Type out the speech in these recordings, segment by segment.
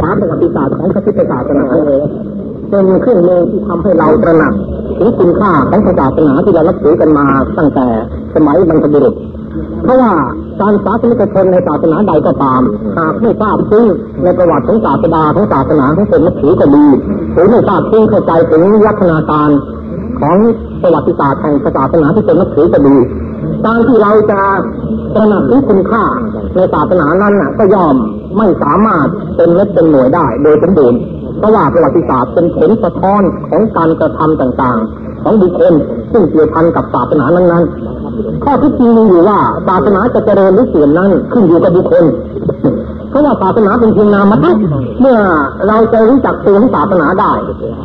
ษาประวัติศาสตร์ของพระพุทธศาสนาเลยเป็นเครื่องมือที่ทำให้เราตระหนักถึงคุณค่าของศาสนาที่เรารับถือกันมาตั้งแต่สมัยบรรพบุรุษ เพราะว่าการศาสนิกชนในศาสนาใดก็ตาม หากไม่ทราบซึ้งในประวัติของศาสดาของศาสนาของตนนับถือก็ดีหรือไม่ทราบซึ้งเข้าใจถึงวัฒนาการของประวัติศาสตร์แห่งศาสนาที่ตนนับถือก็ดี การที่เราจะตระหนักถึงคุณค่าในศาสนานั้นน่ะ ก็ยอมไม่สามารถเป็นเล็กเป็นหน่วยได้ โดยสมบูรณ์เพราะว่าประวัติศาสตร์เป็นผลสะท้อนของการกระทำต่างๆ ของบุคคลซึ่งเกี่ยวพันกับศาสนานั้นๆข้อที่จริงมีอยู่ว่าศาสนาจะเจริญหรือเสื่อมนั้นขึ้นอยู่กับบุคคล เพราะว่าศาสนาเป็นเพียงนามธรรมเมื่อเราจะรู้จักตัวของศาสนาได้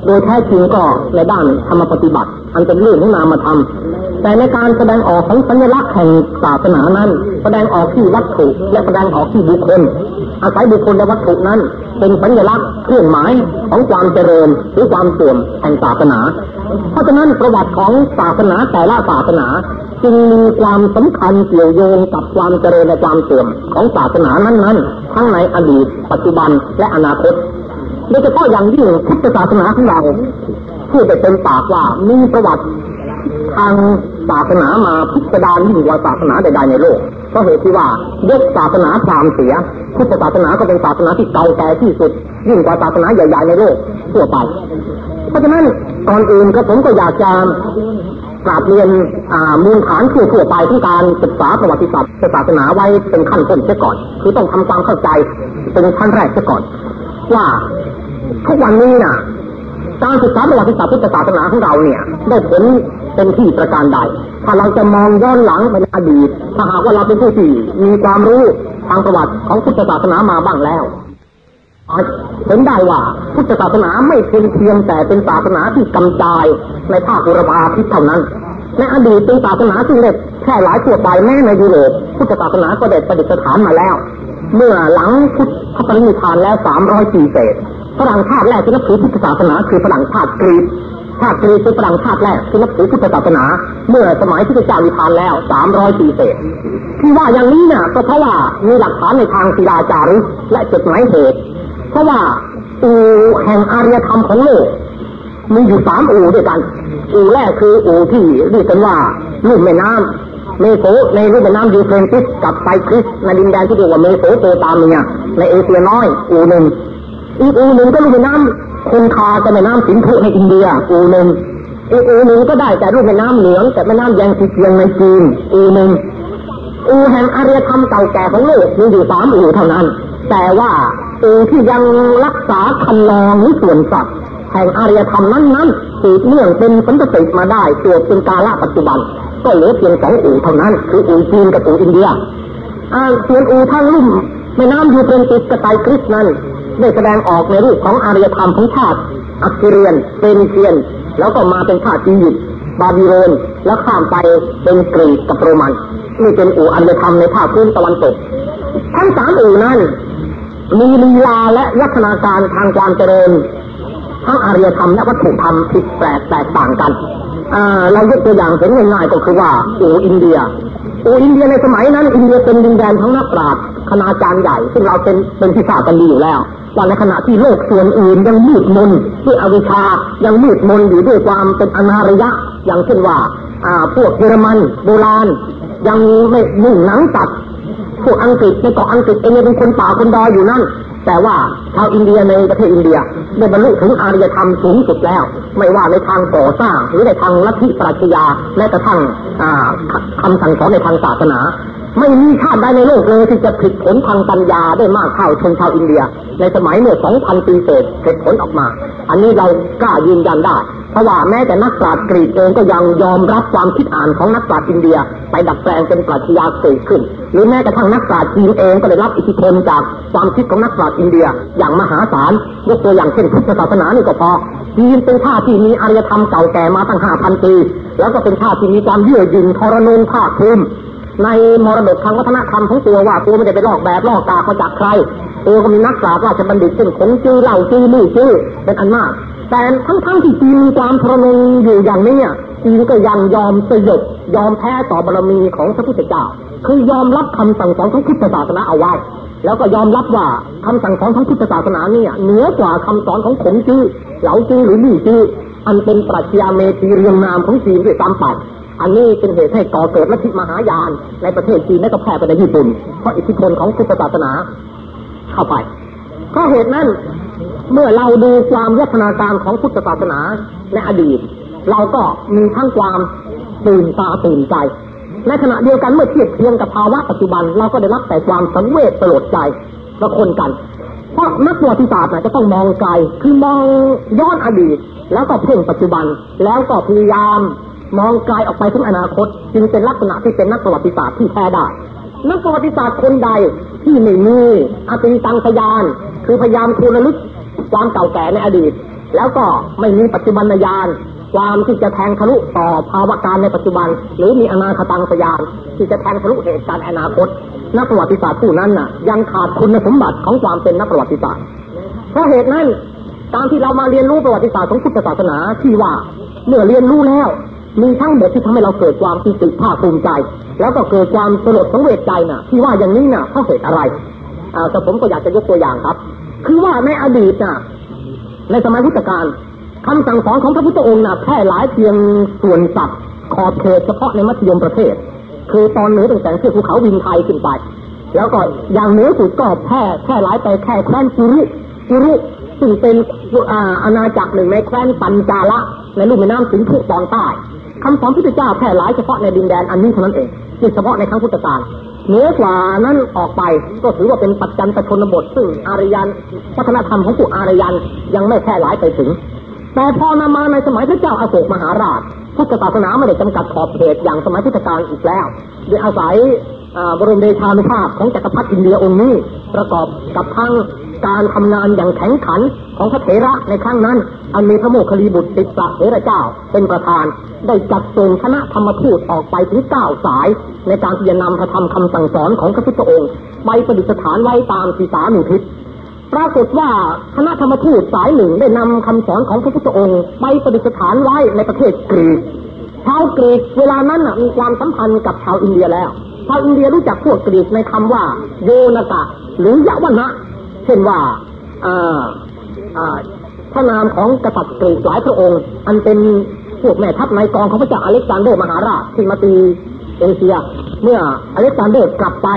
โดยแท้จริงก็ในด้านธรรมปฏิบัติ อันเป็นเรื่องของนามธรรมแต่ในการแสดงออกของสัญลักษณ์แห่งศาสนานั้น แสดงออกที่วัตถุและแสดงออกที่บุคคล อาศัยบุคคลและวัตถุนั้น เป็นสัญลักษณ์เครื่องหมายของความเจริญหรือความเสื่อมแห่งศาสนา เพราะฉะนั้นประวัติของศาสนาแต่ละศาสนา จึงมีความสำคัญเกี่ยวโยงกับความเจริญและความเสื่อมของศาสนานั้นๆ ทั้งในอดีต ปัจจุบันและอนาคตโดยเฉพาะอย่างยิ่งพุทธศาสนาของเราพูดไปเป็นปากว่ามีประวัติทางศาสนามาพิสดารยิ่งกว่าศาสนาใดๆในโลกเพราะเหตุที่ว่ายกศาสนาพราหมณ์เสียพุทธศาสนาก็เป็นศาสนาที่เก่าแก่ที่สุด ยิ่งกว่าศาสนาใหญ่ๆในโลกทั่วไป เพราะฉะนั้นก่อนอื่นก็ผมก็อยากจะ กราบเรียนมูลฐานทั่วทั่วไปที่การศึกษาประวัติศาสตร์ศาสนาไว้เป็นขั้นต้นเสียก่อน คือต้องทำความเข้าใจเป็นขั้นแรกเสียก่อน ว่าทุกวันนี้น่ะการศึกษาประวัติศาสตร์พุทธศาสนาของเราเนี่ย ได้ผลเป็นที่ประการใด ถ้าเราจะมองย้อนหลังไปในอดีตถ้าหากว่าเราเป็นผู้ที่มีความรู้ทางประวัติของพุทธศาสนามาบ้างแล้ว เห็นได้ว่าพุทธศาสนาไม่เพียงเพียงแต่เป็นศาสนาที่กำจายในภาคอุรบาพิเท่านั้นในอดีตเป็นศาสนาที่เล็กแค่หลายทั่วไปแม้ในยุโรปพุทธศาสนาก็ได้ประดิษฐานมาแล้ว เมื่อหลังพุทธปรินิพานแล้วสามร้อยปีเศษฝรั่งชาติแรกที่นับถือพุทธศาสนาคือฝรั่งชาติกรีกชาติกรีกเป็นฝรั่งชาติแรกที่นับถือพุทธศาสนา เมื่อสมัยที่พระเจ้านิพานแล้วสามร้อยปีเศษ ที่ว่าอย่างนี้เนี่ยก็เพราะว่ามีหลักฐานในทางศิลาจารึกและจดหมายเหตุ เพราะว่าอู่แห่งอารยธรรมของโลกมีอยู่สามอู่ด้วยกัน อู่แรกคืออู่ที่เรียกกันว่าลุ่มแม่น้ำเมโสในลุ่มแม่น้ำยูเฟรติสกับไทกริสในดินแดนที่เรียกว่าเมโสโปตาเมียในเอเชียน้อยอู่หนึ่งอีกอู่หนึ่งก็ลุ่มแม่น้ำคงคากับแม่น้ำสินธุในอินเดีย อู่หนึ่งอีกอู่หนึ่งก็ได้แก่ลุ่มแม่น้ำเหลืองแต่แม่น้ำแยงซีเจียงในจีนอู่หนึ่งอู่แห่งอารยธรรมเก่าแก่ของโลกมีอยู่สามอู่เท่านั้น แต่ว่าอู่ที่ยังรักษาครรลองหรือส่วนสัดแห่งอารยธรรมนั้นๆสืบเนื่องเป็นสันตติมาได้ตัวเป็นกาลปัจจุบัน ก็เหลือเพียงสองอู่เท่านั้น คืออู่จีนกับอู่อินเดียอ่าส่วนอู่ทางลุ่มแม่น้ำยูเฟรติสกับไทกริสนั้นได้แสดงออกในรูปของอารยธรรมของชาติอัสซีเรียนเฟนิเซียน แล้วก็มาเป็นชาติอียิปต์บาบิโลนแล้วข้ามไปเป็นกรีกกับโรมันนี่เป็นอู่อารยธรรมในภาคพื้นตะวันตก ทั้งสามอู่นั้น มีลีลาและลักษณาการทางความเจริญทั้งอารยธรรมและวัตถุธรรมผิดแปลกแตกต่างกันเรายกตัวอย่างเห็นง่ายๆก็คือว่าโออินเดียโออินเดียในสมัยนั้น อินเดียเป็นดินแดนทั้งนักปราชญ์คณาจารย์ใหญ่ ซึ่งเราเป็นเป็นที่ทราบกันดีอยู่แล้วว่าในขณะที่โลกส่วนอื่นยังมืดมนด้วยอวิชชายังมืดมนอยู่ด้วยความเป็นอนาระยะ อย่างเช่นว่าพวกเยอรมันโบราณ ยังไม่มุ่งหนังตัด พวกอังกฤษในเกาะอังกฤษเองเป็นคนป่าคนดอยอยู่นั่น แต่ว่าชาวอินเดียในประเทศอินเดียได้บรรลุถึงอารยธรรมสูงสุดแล้ว ไม่ว่าในทางก่อสร้าง หรือในทางลัทธิปรัชญาและกระทั่งคำสั่งสอนในทางศาสนา ไม่มีชาติใดในโลกเลยที่จะผลิตผลทางปัญญาได้มากเท่าชนชาวอินเดีย ในสมัยเมื่อ 2,000 ปีเศษผลิตผลออกมา อันนี้เรากล้ายืนยันได้ เพราะว่าแม้แต่นักปราชญ์กรีกเองก็ยังยอมรับความคิดอ่านของนักปราชญ์อินเดีย ไปดัดแปลงเป็นปรัชญาเกิดขึ้น หรือแม้กระทั่งนักปราชญ์จีนเองก็ได้รับอิทธิพลจากความคิดของนักปราชญ์อินเดียอย่างมหาศาลยกตัวอย่างเช่นพุทธศาสนานี่ก็พอจีนเป็นชาติที่มีอารยธรรมเก่าแก่มาตั้งห้าพันปี แล้วก็เป็นชาติที่มีความเยื่อหยิ่งทรนงภาคภูมิในมรดกทางวัฒนธรรมของตัวว่าตัวไม่ได้ไปลอกแบบลอกกามาจากใครตัวก็มีนักปราชญ์ราชบัณฑิตเช่นคงจื้อเล่าจื้อมู่จื้อเป็นอันมาก แต่ทั้งๆทที่จีนมีความทรนงอยู่อย่างนี้จีนก็ยังยอมสยบยอมแพ้ต่อบารมีของพระพุทธเจ้า คือยอมรับคำสั่งสอนของพุทธศาสนาเอาไว้ แล้วก็ยอมรับว่าคำสั่งสอนของพุทธศาสนาเนี่ยเหนือกว่าคำสอนของขงจื้อเหลาจื้อหรือลี่จื้ออันเป็นปรัชญาเมธีเรียงนามของจีนด้วยซ้ำไปอันนี้เป็นเหตุให้ก่อเกิดลัทธิมหายานในประเทศจีนและก็แพร่ไปในญี่ปุ่นเพราะอิทธิพลของพุทธศาสนาเข้าไป เพราะเหตุนั้นเมื่อเราดูความวัฒนาการของพุทธศาสนาในอดีต เราก็มีทั้งความตื่นตาตื่นใจในขณะเดียวกันเมื่อเทียบเทียงกับภาวะปัจจุบัน เราก็ได้รับแต่ความสังเวชสลดใจประคนกัน เพราะนักประวัติศาสตร์จะต้องมองไกลคือมองย้อนอดีต แล้วก็เพ่งปัจจุบัน แล้วก็พยายามมองไกลออกไปถึงอนาคต จึงเป็นลักษณะที่เป็นนักประวัติศาสตร์ที่แท้ได้นักประวัติศาสตร์คนใด ที่ไม่มีอติตังสยาน คือพยายามทูลลึกความเก่าแก่ในอดีต แล้วก็ไม่มีปัจจุบันญาณความที่จะแทงทะลุต่อภาวะการในปัจจุบัน หรือมีอนาคตังสยานที่จะแทงทะลุเหตุการณ์อนาคต นักประวัติศาสตร์ผู้นั้นน่ะ ยังขาดคุณสมบัติของความเป็นนักประวัติศาสตร์เพราะเหตุนั้นการที่เรามาเรียนรู้ประวัติศาสตร์ของพุทธศาสนาที่ว่าเมื่อเรียนรู้แล้ว มีทั้งบทที่ทำให้เราเกิดความปิติภาคภูมิใจ แล้วก็เกิดความสลดสังเวชใจน่ะ ที่ว่าอย่างนี้น่ะเพราะเหตุอะไรอ่าแต่ผมก็อยากจะยกตัวอย่างครับ คือว่าในอดีตน่ะ ในสมัยพุทธกาลคำสั่งสอนของพระพุทธองค์น่ะแพร่หลายเพียงส่วนสัตว์ขอบเขตเฉพาะในมัธยมประเทศ คือตอนเหนือตั้งแต่เทือกภูเขาวินไทยขึ้นไป แล้วก็อย่างเหนือสุดก็แพร่แพร่หลายไปแค่แคว้นกุรุกุรุซึ่งเป็นอาณาจักรหนึ่งในแคว้นปัญจาละในลุ่มแม่น้ำสิงห์ทุตอนใต้ คำสอนพุทธเจ้าแพร่หลายเฉพาะในดินแดนอันนี้เท่านั้นเองที่เฉพาะในครั้งพุทธกาลเหนือกว่านั้นออกไปก็ถือว่าเป็นปัจจันตชนบท ซึ่งอารยันวัฒนธรรมของพวกอารยันยังไม่แพร่หลายไปถึง แต่พอนามาในสมัยพระเจ้าอาโศกมหาราชพุทธศาสนาไม่ได้จำกัดขอบเขตอย่างสมัยพุทธกาลอีกแล้วโดยอาศัย บรมเดชานุภาพของจักรพรรดิอินเดียองค์นี้ ประกอบกับทั้งการทำงานอย่างแข็งขันของพระเถระในครั้งนั้น อันมีพระโมคคัลลีบุตรติดสะเถระเจ้า เป็นประธาน ได้จัดส่งคณะธรรมทูตออกไปถึงเก้าสาย ในการที่จะนำพระธรรมคำสั่งสอนของพระพุทธองค์ ไปประดิษฐานไว้ตามสีสาหนึ่งทิศปรากฏว่าคณะธรรมทูตสายหนึ่งได้นำคำสอนของพระพุทธองค์ ไปประดิษฐานไว้ในประเทศกรีกชาวกรีกเวลานั้นมีความสัมพันธ์กับชาวอินเดียแล้ว ชาวอินเดียรู้จักพวกกรีกในคำว่า โยนกะ หรือยะวนะเช่นว่าพระนามของกษัตริย์กรีกหลายพระองค์ อันเป็นพวกแม่ทัพนายกองของพระเจ้าอเล็กซานเดอร์มหาราชที่มาตีเอเชีย เมื่ออเล็กซานเดอร์กลับไป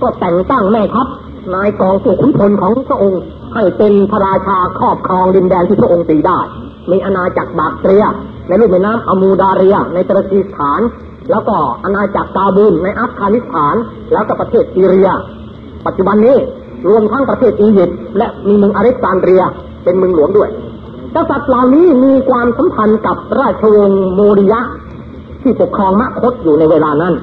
ก็แต่งตั้งแม่ทัพนายกองพวกขุนพลของพระองค์ ให้เป็นพระราชาครอบครองดินแดนที่พระองค์ตีได้ มีอาณาจักรบักเตรีย ในลุ่มแม่น้ำอมูดาเรีย ในเตอร์กิสถาน แล้วก็อาณาจักรกาบูลในอัฟกานิสถาน แล้วก็ประเทศซีเรีย ปัจจุบันนี้รวมทั้งประเทศอียิปต์และมีเมืองอเล็กซานเดรีย เป็นเมืองหลวงด้วยกษัตริย์เหล่านี้มีความสัมพันธ์กับราชวงศ์โมริยะ ที่ปกครองมคตอยู่ในเวลานั้น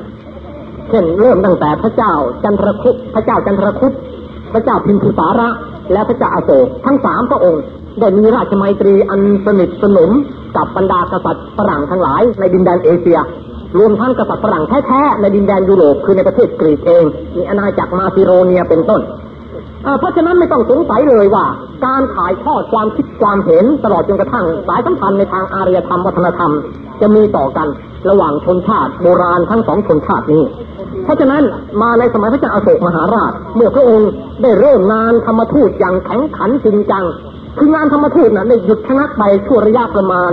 เช่นเริ่มตั้งแต่พระเจ้าจันทรคุปพระเจ้าจันทรคุปพระเจ้าพิมพิสาระ และพระเจ้าอาโศกทั้งสามพระองค์ ได้มีราชมัยตรีอันสนิทสนมกับบรรดากษัตริย์ฝรั่งทั้งหลายในดินแดนเอเชีย รวมทั้งกษัตริย์ฝรั่งแท้ๆในดินแดนยุโรปคือในประเทศกรีกเอง มีอาณาจักรมาซิโรเนียเป็นต้นเพราะฉะนั้นไม่ต้องสงสัยเลยว่า การถ่ายทอดความคิดความเห็นตลอดจนกระทั่งสายสัมพันธ์ในทางอารยธรรมวัฒนธรรม จะมีต่อกันระหว่างชนชาติโบราณทั้งสองชนชาตินี้ เพราะฉะนั้นมาในสมัยพระเจ้าอโศกมหาราช เมื่อพระองค์ได้เริ่มงานธรรมทูตอย่างแข็งขันจริงจัง คืองานธรรมทูตนั้นได้หยุดชะงักไปชั่วระยะประมาณ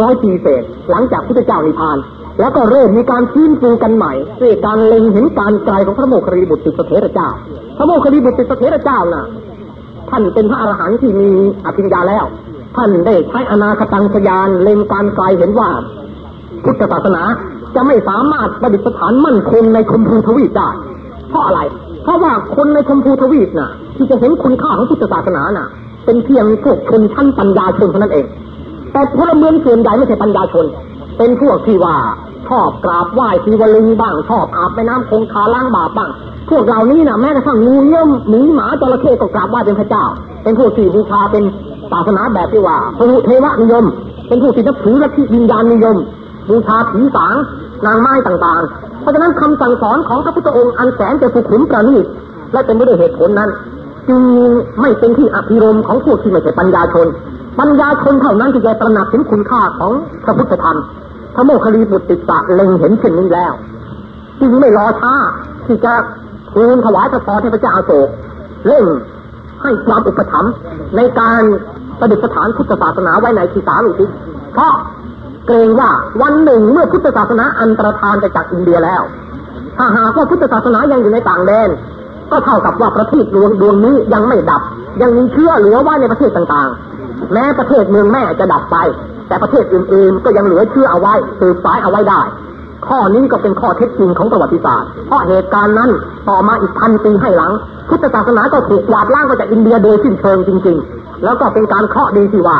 ร้อยปีเศษ หลังจากพระเจ้านิพพาน แล้วก็เริ่มมีการฟื้นฟูกันใหม่ด้วยการเล็งเห็นการไกลของพระโมคคัลลีบุตรติสเถระเจ้า พระโมคคัลลีบุตรติสเถระเจ้าน่ะ ท่านเป็นพระอรหันต์ที่มีอภิญญาแล้ว ท่านได้ใช้อนาคตังสยานเล็งการไกลเห็นว่า พุทธศาสนาจะไม่สามารถประดิษฐานมั่นคงในชมพูทวีปได้ เพราะอะไร เพราะว่าคนในชมพูทวีปน่ะ ที่จะเห็นคุณค่าของพุทธศาสนาน่ะ เป็นเพียงพวกชนชั้นปัญญาชนเท่านั้นเอง แต่พลเมืองส่วนใหญ่ไม่ใช่ปัญญาชน เป็นพวกที่ว่าชอบกราบไหว้ทีวลึงบ้างชอบอาบแม่น้ำคงคาล้างบาปบ้าง พวกเหล่านี้นะแม้กระทั่งงูเงี้ยมหมีหมาจระเข้ก็กราบไหว้เป็นพระเจ้า เป็นพวกที่บูชาเป็นศาสนาแบบที่ว่าพหุเทวนิยม เป็นพวกที่นับถือลัทธิวิญญาณนิยมบูชาผีสางนางไม้ต่างๆ เพราะฉะนั้นคำสั่งสอนของพระพุทธองค์อันแสนจะสุขุมประณีตและเป็นไปด้วยเหตุผลนั้น จึงไม่เป็นที่อภิรมของพวกที่ไม่ใช่ปัญญาชน ปัญญาชนเท่านั้นที่จะตระหนักถึงคุณค่าของพระพุทธธรรมพระโมคคัลลีบุตรติสะเล็งเห็นเช่นนี้แล้วจึงไม่รอช้าที่จะทูลถวายพระพรให้พระเจ้าอาโศกเร่งให้ความอุปถัมภ์ในการประดิษฐานพุทธศาสนาไว้ในทิสาลุทิศเพราะเกรงว่าวันหนึ่งเมื่อพุทธศาสนาอันตรธานไปจากอินเดียแล้ว ถ้าหากว่าพุทธศาสนายังอยู่ในต่างแดน ก็เท่ากับว่าประเทศดวงดวงนี้ยังไม่ดับ ยังมีเชื้อเหลือไว้ในประเทศต่างๆ แม้ประเทศเมืองแม่จะดับไป แต่ประเทศอื่นๆ ก็ยังเหลือเชื้อเอาไว้สืบสายเอาไว้ได้ ข้อนี้ก็เป็นข้อเท็จจริงของประวัติศาสตร์ เพราะเหตุการณ์นั้นต่อมาอีกพันปีให้หลัง พุทธศาสนาก็ถูกกวาดล้างไปจากอินเดียโดยสิ้นเชิงจริง ๆ แล้วก็เป็นการเคราะห์ดีที่ว่า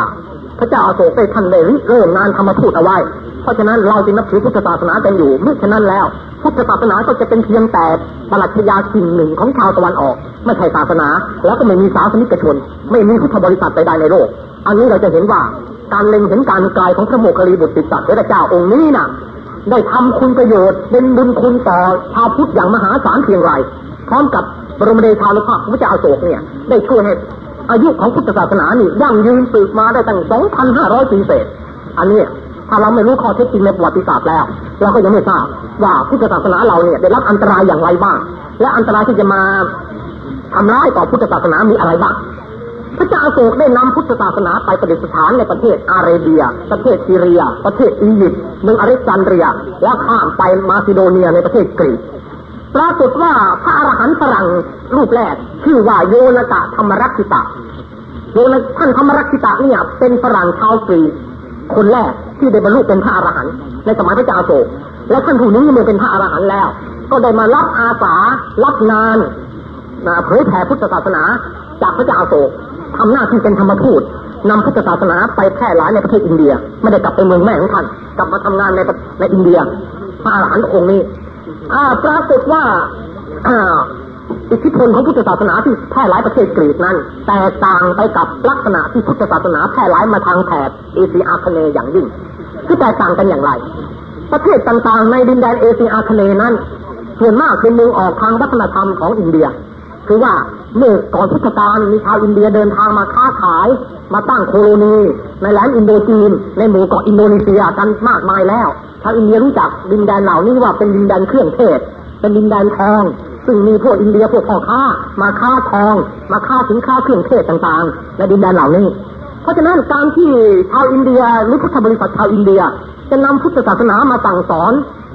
พระเจ้าอาโศกได้ท่านได้เริ่มงานธรรมทูตเอาไว้ เพราะฉะนั้นเราจึงนับถือพุทธศาสนากันอยู่เมื่อฉะนั้นแล้วพุทธศาสนาก็จะเป็นเพียงแต่ปรัชญาสิ่งหนึ่งของชาวตะวันออก ไม่ใช่ศาสนา แล้วก็ไม่มีศาสนิกชน ไม่มีพุทธบริษัทใดๆในโลก อันนี้เราจะเห็นว่าการเล็งเห็นการกลายของพระโมคคัลลีบุตรติสัตว์พระเจ้าองค์นี้น่ะ ได้ทำคุณประโยชน์เป็นบุญคุณต่อชาวพุทธอย่างมหาศาลเพียงไรพร้อมกับบรมเดชานุภาพพระเจ้าอาโศกเนี่ย ได้ช่วยให้อายุของพุทธศาสนานี่ยั่งยืนสืบมาได้ตั้ง 2,500 ปีเศษ อันนี้ถ้าเราไม่รู้ข้อเท็จจริงในประวัติศาสตร์แล้ว เราก็ยังไม่ทราบว่าพุทธศาสนาเราเนี่ยได้รับอันตรายอย่างไรบ้าง และอันตรายที่จะมาทำร้ายต่อพุทธศาสนามีอะไรบ้าง พระเจ้าอโศกได้นำพุทธศาสนาไปประดิษฐานในประเทศอาร์เรเบีย ประเทศซีเรีย ประเทศอียิปต์เมืองอเล็กซานเดรีย แล้วข้ามไปมาซิโดเนียในประเทศกรีกปรากฏว่าพระอรหันต์ฝรั่งรูปแรกชื่อว่าโยนกะธรรมรักษิตะโยนท่านธรรมรักษิตะเนี่ยเป็นฝรั่งชาวกรีกคนแรกที่ได้บรรลุเป็นพระอรหันต์ในสมัยพระเจ้าโศกและท่านผู้นี้เมื่อเป็นพระอรหันต์แล้ว ก็ได้มารับอาสารับงานเผยแผ่พุทธศาสนาจากพระเจ้าอาโศก ทำหน้าที่เป็นธรรมทูตนำพุทธศาสนาไปแพร่หลายในประเทศอินเดีย ไม่ได้กลับไปเมืองแม่ของท่าน กลับมาทำงานในในอินเดียพระอรหันต์องค์นี้อาปรากฏว่าอ่าอิทธิพลของพุทธศาสนาที่แพร่หลายประเทศกรีกนั้น แตกต่างไปกับลักษณะที่พุทธศาสนาแพร่หลายมาทางแถบเอเชียอาคเนย์อย่างยิ่งคือแตกต่างกันอย่างไร ประเทศต่างๆ ในดินแดนเอเชียอาคเนย์นั้นส่วนมากเป็นเมืองออกทางวัฒนธรรมของอินเดีย คือว่าเมื่อก่อนพุทธกาลมีชาวอินเดียเดินทางมาค้าขาย มาตั้งโคโลนี ในแหลมอินโดจีน ในหมู่เกาะอินโดนีเซียกันมากมายแล้วชาวอินเดียรู้จักดินแดนเหล่านี้ว่าเป็นดินแดนเครื่องเทศ เป็นดินแดนทองซึ่งมีพวกอินเดียพวกพ่อค้า มาค้าทอง มาค้าสินค้าเครื่องเทศต่างๆ ในดินแดนเหล่านี้ เพราะฉะนั้นการที่ชาวอินเดียหรือพุทธบริษัทชาวอินเดีย จะนำพุทธศาสนามาสั่งสอน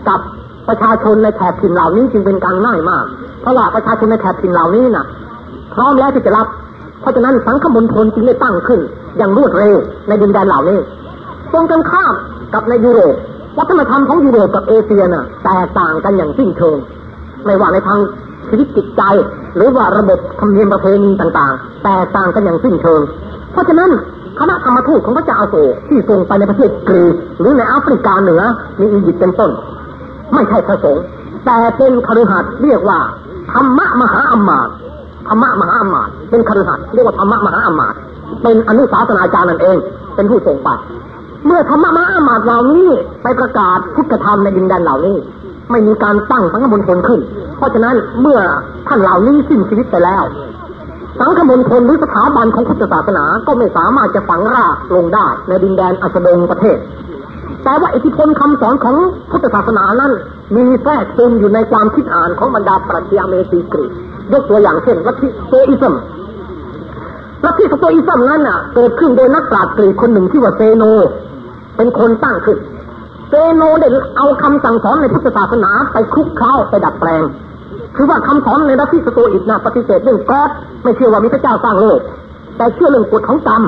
กับ ประชาชนในแถบถิ่นเหล่านี้จึงเป็นการง่ายมาก เพราะว่าประชาชนในแถบถิ่นเหล่านี้น่ะ พร้อมแล้วที่จะรับ เพราะฉะนั้นสังฆมณฑลจึงได้ตั้งขึ้น อย่างรวดเร็วในดินแดนเหล่านี้ตรงกันข้ามกับในยุโรปวัฒนธรรมของยุโรปกับเอเชียน่ะแตกต่างกันอย่างสิ้นเชิงไม่ว่าในทางชีวิตจิตใจ หรือว่าระบบธรรมเนียมประเพณีต่างๆ แตกต่างกันอย่างสิ้นเชิง เพราะฉะนั้นคณะธรรมทูตของพระเจ้าอาโศกที่ส่งไปในประเทศกรีกหรือในแอฟริกาเหนือมีอียิปต์เป็นต้น ไม่ใช่พระสงฆ์แต่เป็นคฤหัสถ์เรียกว่าธรรมะมหาอมาตธรรมะมหาอมาตเป็นคฤหัสถ์เรียกว่าธรรมะมหาอมาตเป็นอนุสาสนาจารย์นั่นเอง เป็นผู้ส่งไปเมื่อธรรมะมหาอมาตเหล่านี้ไปประกาศพุทธธรรมในดินแดนเหล่านี้ ไม่มีการตั้งสังฆมณฑลขึ้น เพราะฉะนั้นเมื่อท่านเหล่านี้สิ้นชีวิตไปแล้ว สังฆมณฑลหรือสถาบันของพุทธศาสนาก็ไม่สามารถจะฝังรากลงได้ในดินแดนอัสดงประเทศ แต่ว่าอิทธิพลคำสอนของพุทธศาสนานั้น มีแทรกซึมอยู่ในความคิดอ่านของบรรดาปรัชญาเมธีกรียกตัวอย่างเช่นลัทธิ Stoicism ลัทธิ Stoicism นั้นน่ะเกิดขึ้นโดยนักปราชญ์กรีกคนหนึ่งชื่อว่าเซโน เป็นคนตั้งขึ้นเซโนได้เอาคำสั่งสอนในพุทธศาสนาไปคลุกเคล้าไปดัดแปลง คือว่าคำสอนในลัทธิสโตอิกนะปฏิเสธเรื่อง God ไม่เชื่อว่ามีพระเจ้าสร้างโลก แต่เชื่อเรื่องกฎของกรรม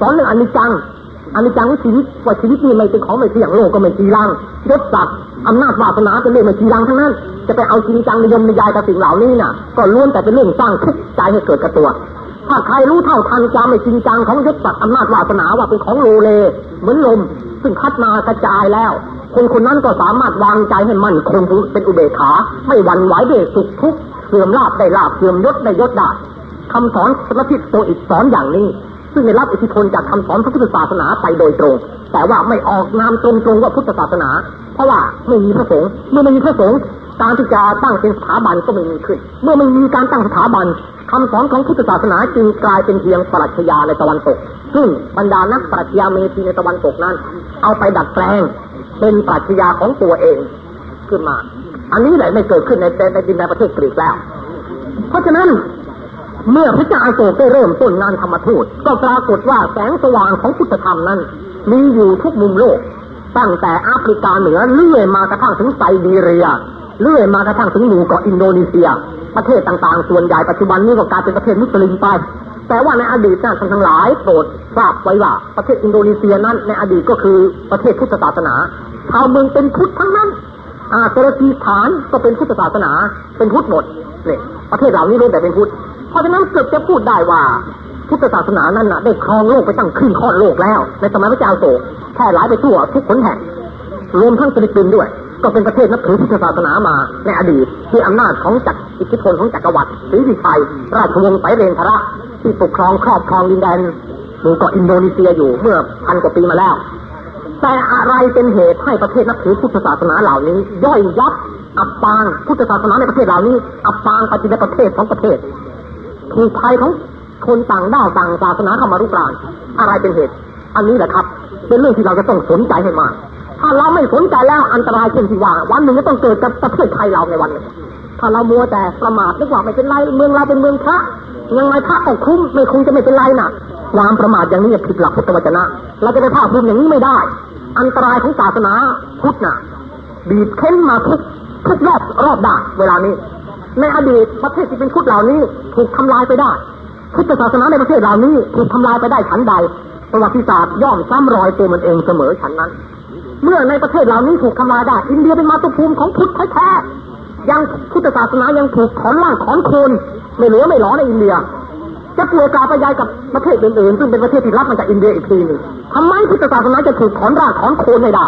สอนเรื่องอนิจจัง อนิจจังว่าชีวิตว่าชีวิตนี่ไม่เป็นของไม่เที่ยงโลกก็ไม่จีรังยศศักดิ์อำนาจวาสนาเป็นเรื่องไม่จีรังทั้งนั้น จะไปเอาจริงจังนิยมนิยายกับสิ่งเหล่านี้น่ะ ก็ล้วนแต่เป็นเรื่องสร้างทุกข์ใจให้เกิดกับตัว ถ้าใครรู้เท่าทันความไม่จริงจังของยศศักดิ์อำนาจวาสนาว่าเป็นของโลเล เหมือนลม ซึ่งพัดมากระจายแล้ว คนคนนั้นก็สามารถวางใจให้มั่นคงเป็นอุเบกขา ไม่หวั่นไหวด้สุขทุกข์เสื่อมลาบได้ลาบเสื่อมยศได้ยศได้คำสอนสลัทธิโตอิกสอนอย่างนี้ ซึ่งได้รับอิทธิพลจากคำสอนพระพุทธศาสนาไปโดยตรง แต่ว่าไม่ออกนามตรงๆว่าพุทธศาสนา เพราะว่าไม่มีพระสงฆ์เมื่อไม่มีพระสงฆ์การที่จะตั้งเป็นสถาบันก็ไม่มีขึ้น เมื่อไม่มีการตั้งสถาบันคำสอนของพุทธศาสนาจึงกลายเป็นเพียงปรัชญาในตะวันตก ซึ่งบรรดานักปรัชญาเมธีในตะวันตกนั้น เอาไปดัดแปลงเป็นปรัชญาของตัวเองขึ้นมา อันนี้แหละไม่เกิดขึ้นในในดินแดนประเทศกรีกแล้ว เพราะฉะนั้น เมื่อพระเจ้าอโศกได้เริ่มต้นงานธรรมทูตก็ปรากฏว่าแสงสว่างของพุทธธรรมนั้น มีอยู่ทุกมุมโลก ตั้งแต่แอฟริกาเหนือเลื่อยมากระทั่งถึงไซบีเรีย เลื่อยมากระทั่งถึงหมู่เกาะอินโดนีเซีย ประเทศต่างๆ ส่วนใหญ่ปัจจุบันนี้ก็กลายเป็นประเทศมุสลิมไป แต่ว่าในอดีตนั้นท่านทั้งหลายโปรดทราบไว้ว่าประเทศอินโดนีเซียนั้นในอดีตก็คือประเทศพุทธศาสนาชาวเมืองเป็นพุทธทั้งนั้นอาตุรกีสถานก็เป็นพุทธศาสนา เป็นพุทธหมดเนี่ยประเทศเหล่านี้รู้แต่เป็นพุทธ เพราะฉะนั้นเกือบจะพูดได้ว่า พุทธศาสนานั้นน่ะ ได้ครองโลกไปตั้งครึ่งค่อนโลกแล้ว ในสมัยพระเจ้าอโศกแพร่หลายไปทั่วทุกหนแห่งรวมทั้งฟิลิปปินส์ด้วย ก็เป็นประเทศนับถือพุทธศาสนามาในอดีตที่อำนาจของจักรอิทธิพลของจักรวรรดิศรีวิชัยราชวงศ์ไศเลนทระที่ปกครองครอบครองดินแดนหมู่เกาะอินโดนีเซียอยู่เมื่อพันกว่าปีมาแล้ว แต่อะไรเป็นเหตุให้ประเทศนับถือพุทธศาสนาเหล่านี้ ย่อยยับอับปางพุทธศาสนาในประเทศเหล่านี้ อับปางไปในประเทศของประเทศ ถูกภัยของคนต่างด้าวต่างศาสนาเข้ามารุกราน อะไรเป็นเหตุ อันนี้แหละครับ เป็นเรื่องที่เราจะต้องสนใจให้มาก ถ้าเราไม่สนใจแล้วอันตรายเช่นที่ว่า วันหนึ่งจะต้องเกิดกับประเทศไทยเราในวันหนึ่งถ้าเรามัวแต่ประมาทนึกว่าไม่เป็นไรเมืองเราเป็นเมืองพระยังไงพระก็คุ้มไม่คุ้มจะไม่เป็นไรน่ะความประมาทอย่างนี้ผิดหลักพุทธวจนะ เราจะไปภาคภูมิอย่างนี้ไม่ได้ อันตรายของศาสนาพุทธน่ะบีบเค้นมาทุกทุกรอบรอบด้านเวลานี้ ในอดีตประเทศที่เป็นพุทธเหล่านี้ ถูกทำลายไปได้พุทธศาสนาในประเทศเหล่านี้ ถูกทำลายไปได้ฉันใด ประวัติศาสตร์ย่อมซ้ำรอยตัวมันเองเสมอฉันนั้น เมื่อในประเทศเหล่านี้ถูกทำลายได้ อินเดียเป็นมาตุภูมิของพุทธแท้ๆยังพุทธศาสนายังถูกถอนล่างถอนโคนไม่เหลือไม่หลอในอินเดียจะป่วยกาไปยายกับประเทศอื่นๆซึ่งเป็นประเทศที่รับมาจากอินเดียอีกทีหนึ่งทำไมพุทธศาสนาจะถูกถอนรากถอนโคนไม่ได้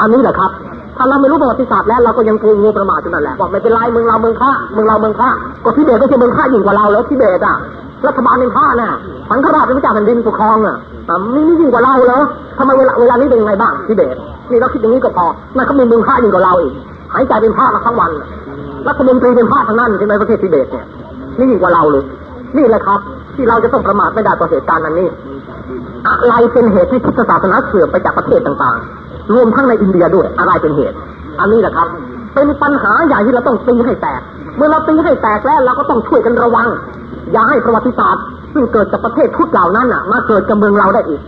อันนี้แหละครับ ถ้าเราไม่รู้ประวัติศาสตร์แล้วเราก็ยังกูงูประมาทอยู่นั่นแหละบอกไม่เป็นไรเมืองเราเมืองพระเมืองเราเมืองพระก็ทิเบตก็คือเมืองพระยิ่งกว่าเราแล้วทิเบตอะรัฐบาลเป็นพระน่ะสังฆราชเป็นพระเจ้าแผ่นดินปกครองอะอะนี่นี่ยิ่งกว่าเราเหรอทำไมเวลาเวลานี้เป็นยังไงบ้างทิเบตนี่เราคิดอย่างนี้ก็พอนั่นเขามีเมืองพระยิ่งกว่าเราอีกหายใจเป็นพระมาทั้งวันรัฐมนตรีเป็นพระทั้งนั้นใช่ไหมประเทศทิเบตเนี่ยนี่ยิ่งกว่าเราเลยนี่แหละครับ ที่เราจะต้องประมาทไม่ได้ต่อเหตุการณ์นั้นนี้อะไรเป็นเหตุให้พุทธศาสนาเสื่อมไปจากประเทศต่างๆ รวมทั้งในอินเดียด้วยอะไรเป็นเหตุ อันนี้แหละครับ เป็นปัญหาใหญ่ที่เราต้องตีให้แตก เมื่อเราตีให้แตกแล้วเราก็ต้องช่วยกันระวัง อย่าให้ประวัติศาสตร์ ซึ่งเกิดจากประเทศพุทธเหล่านั้นน่ะ มาเกิดกับเมืองเราได้อีก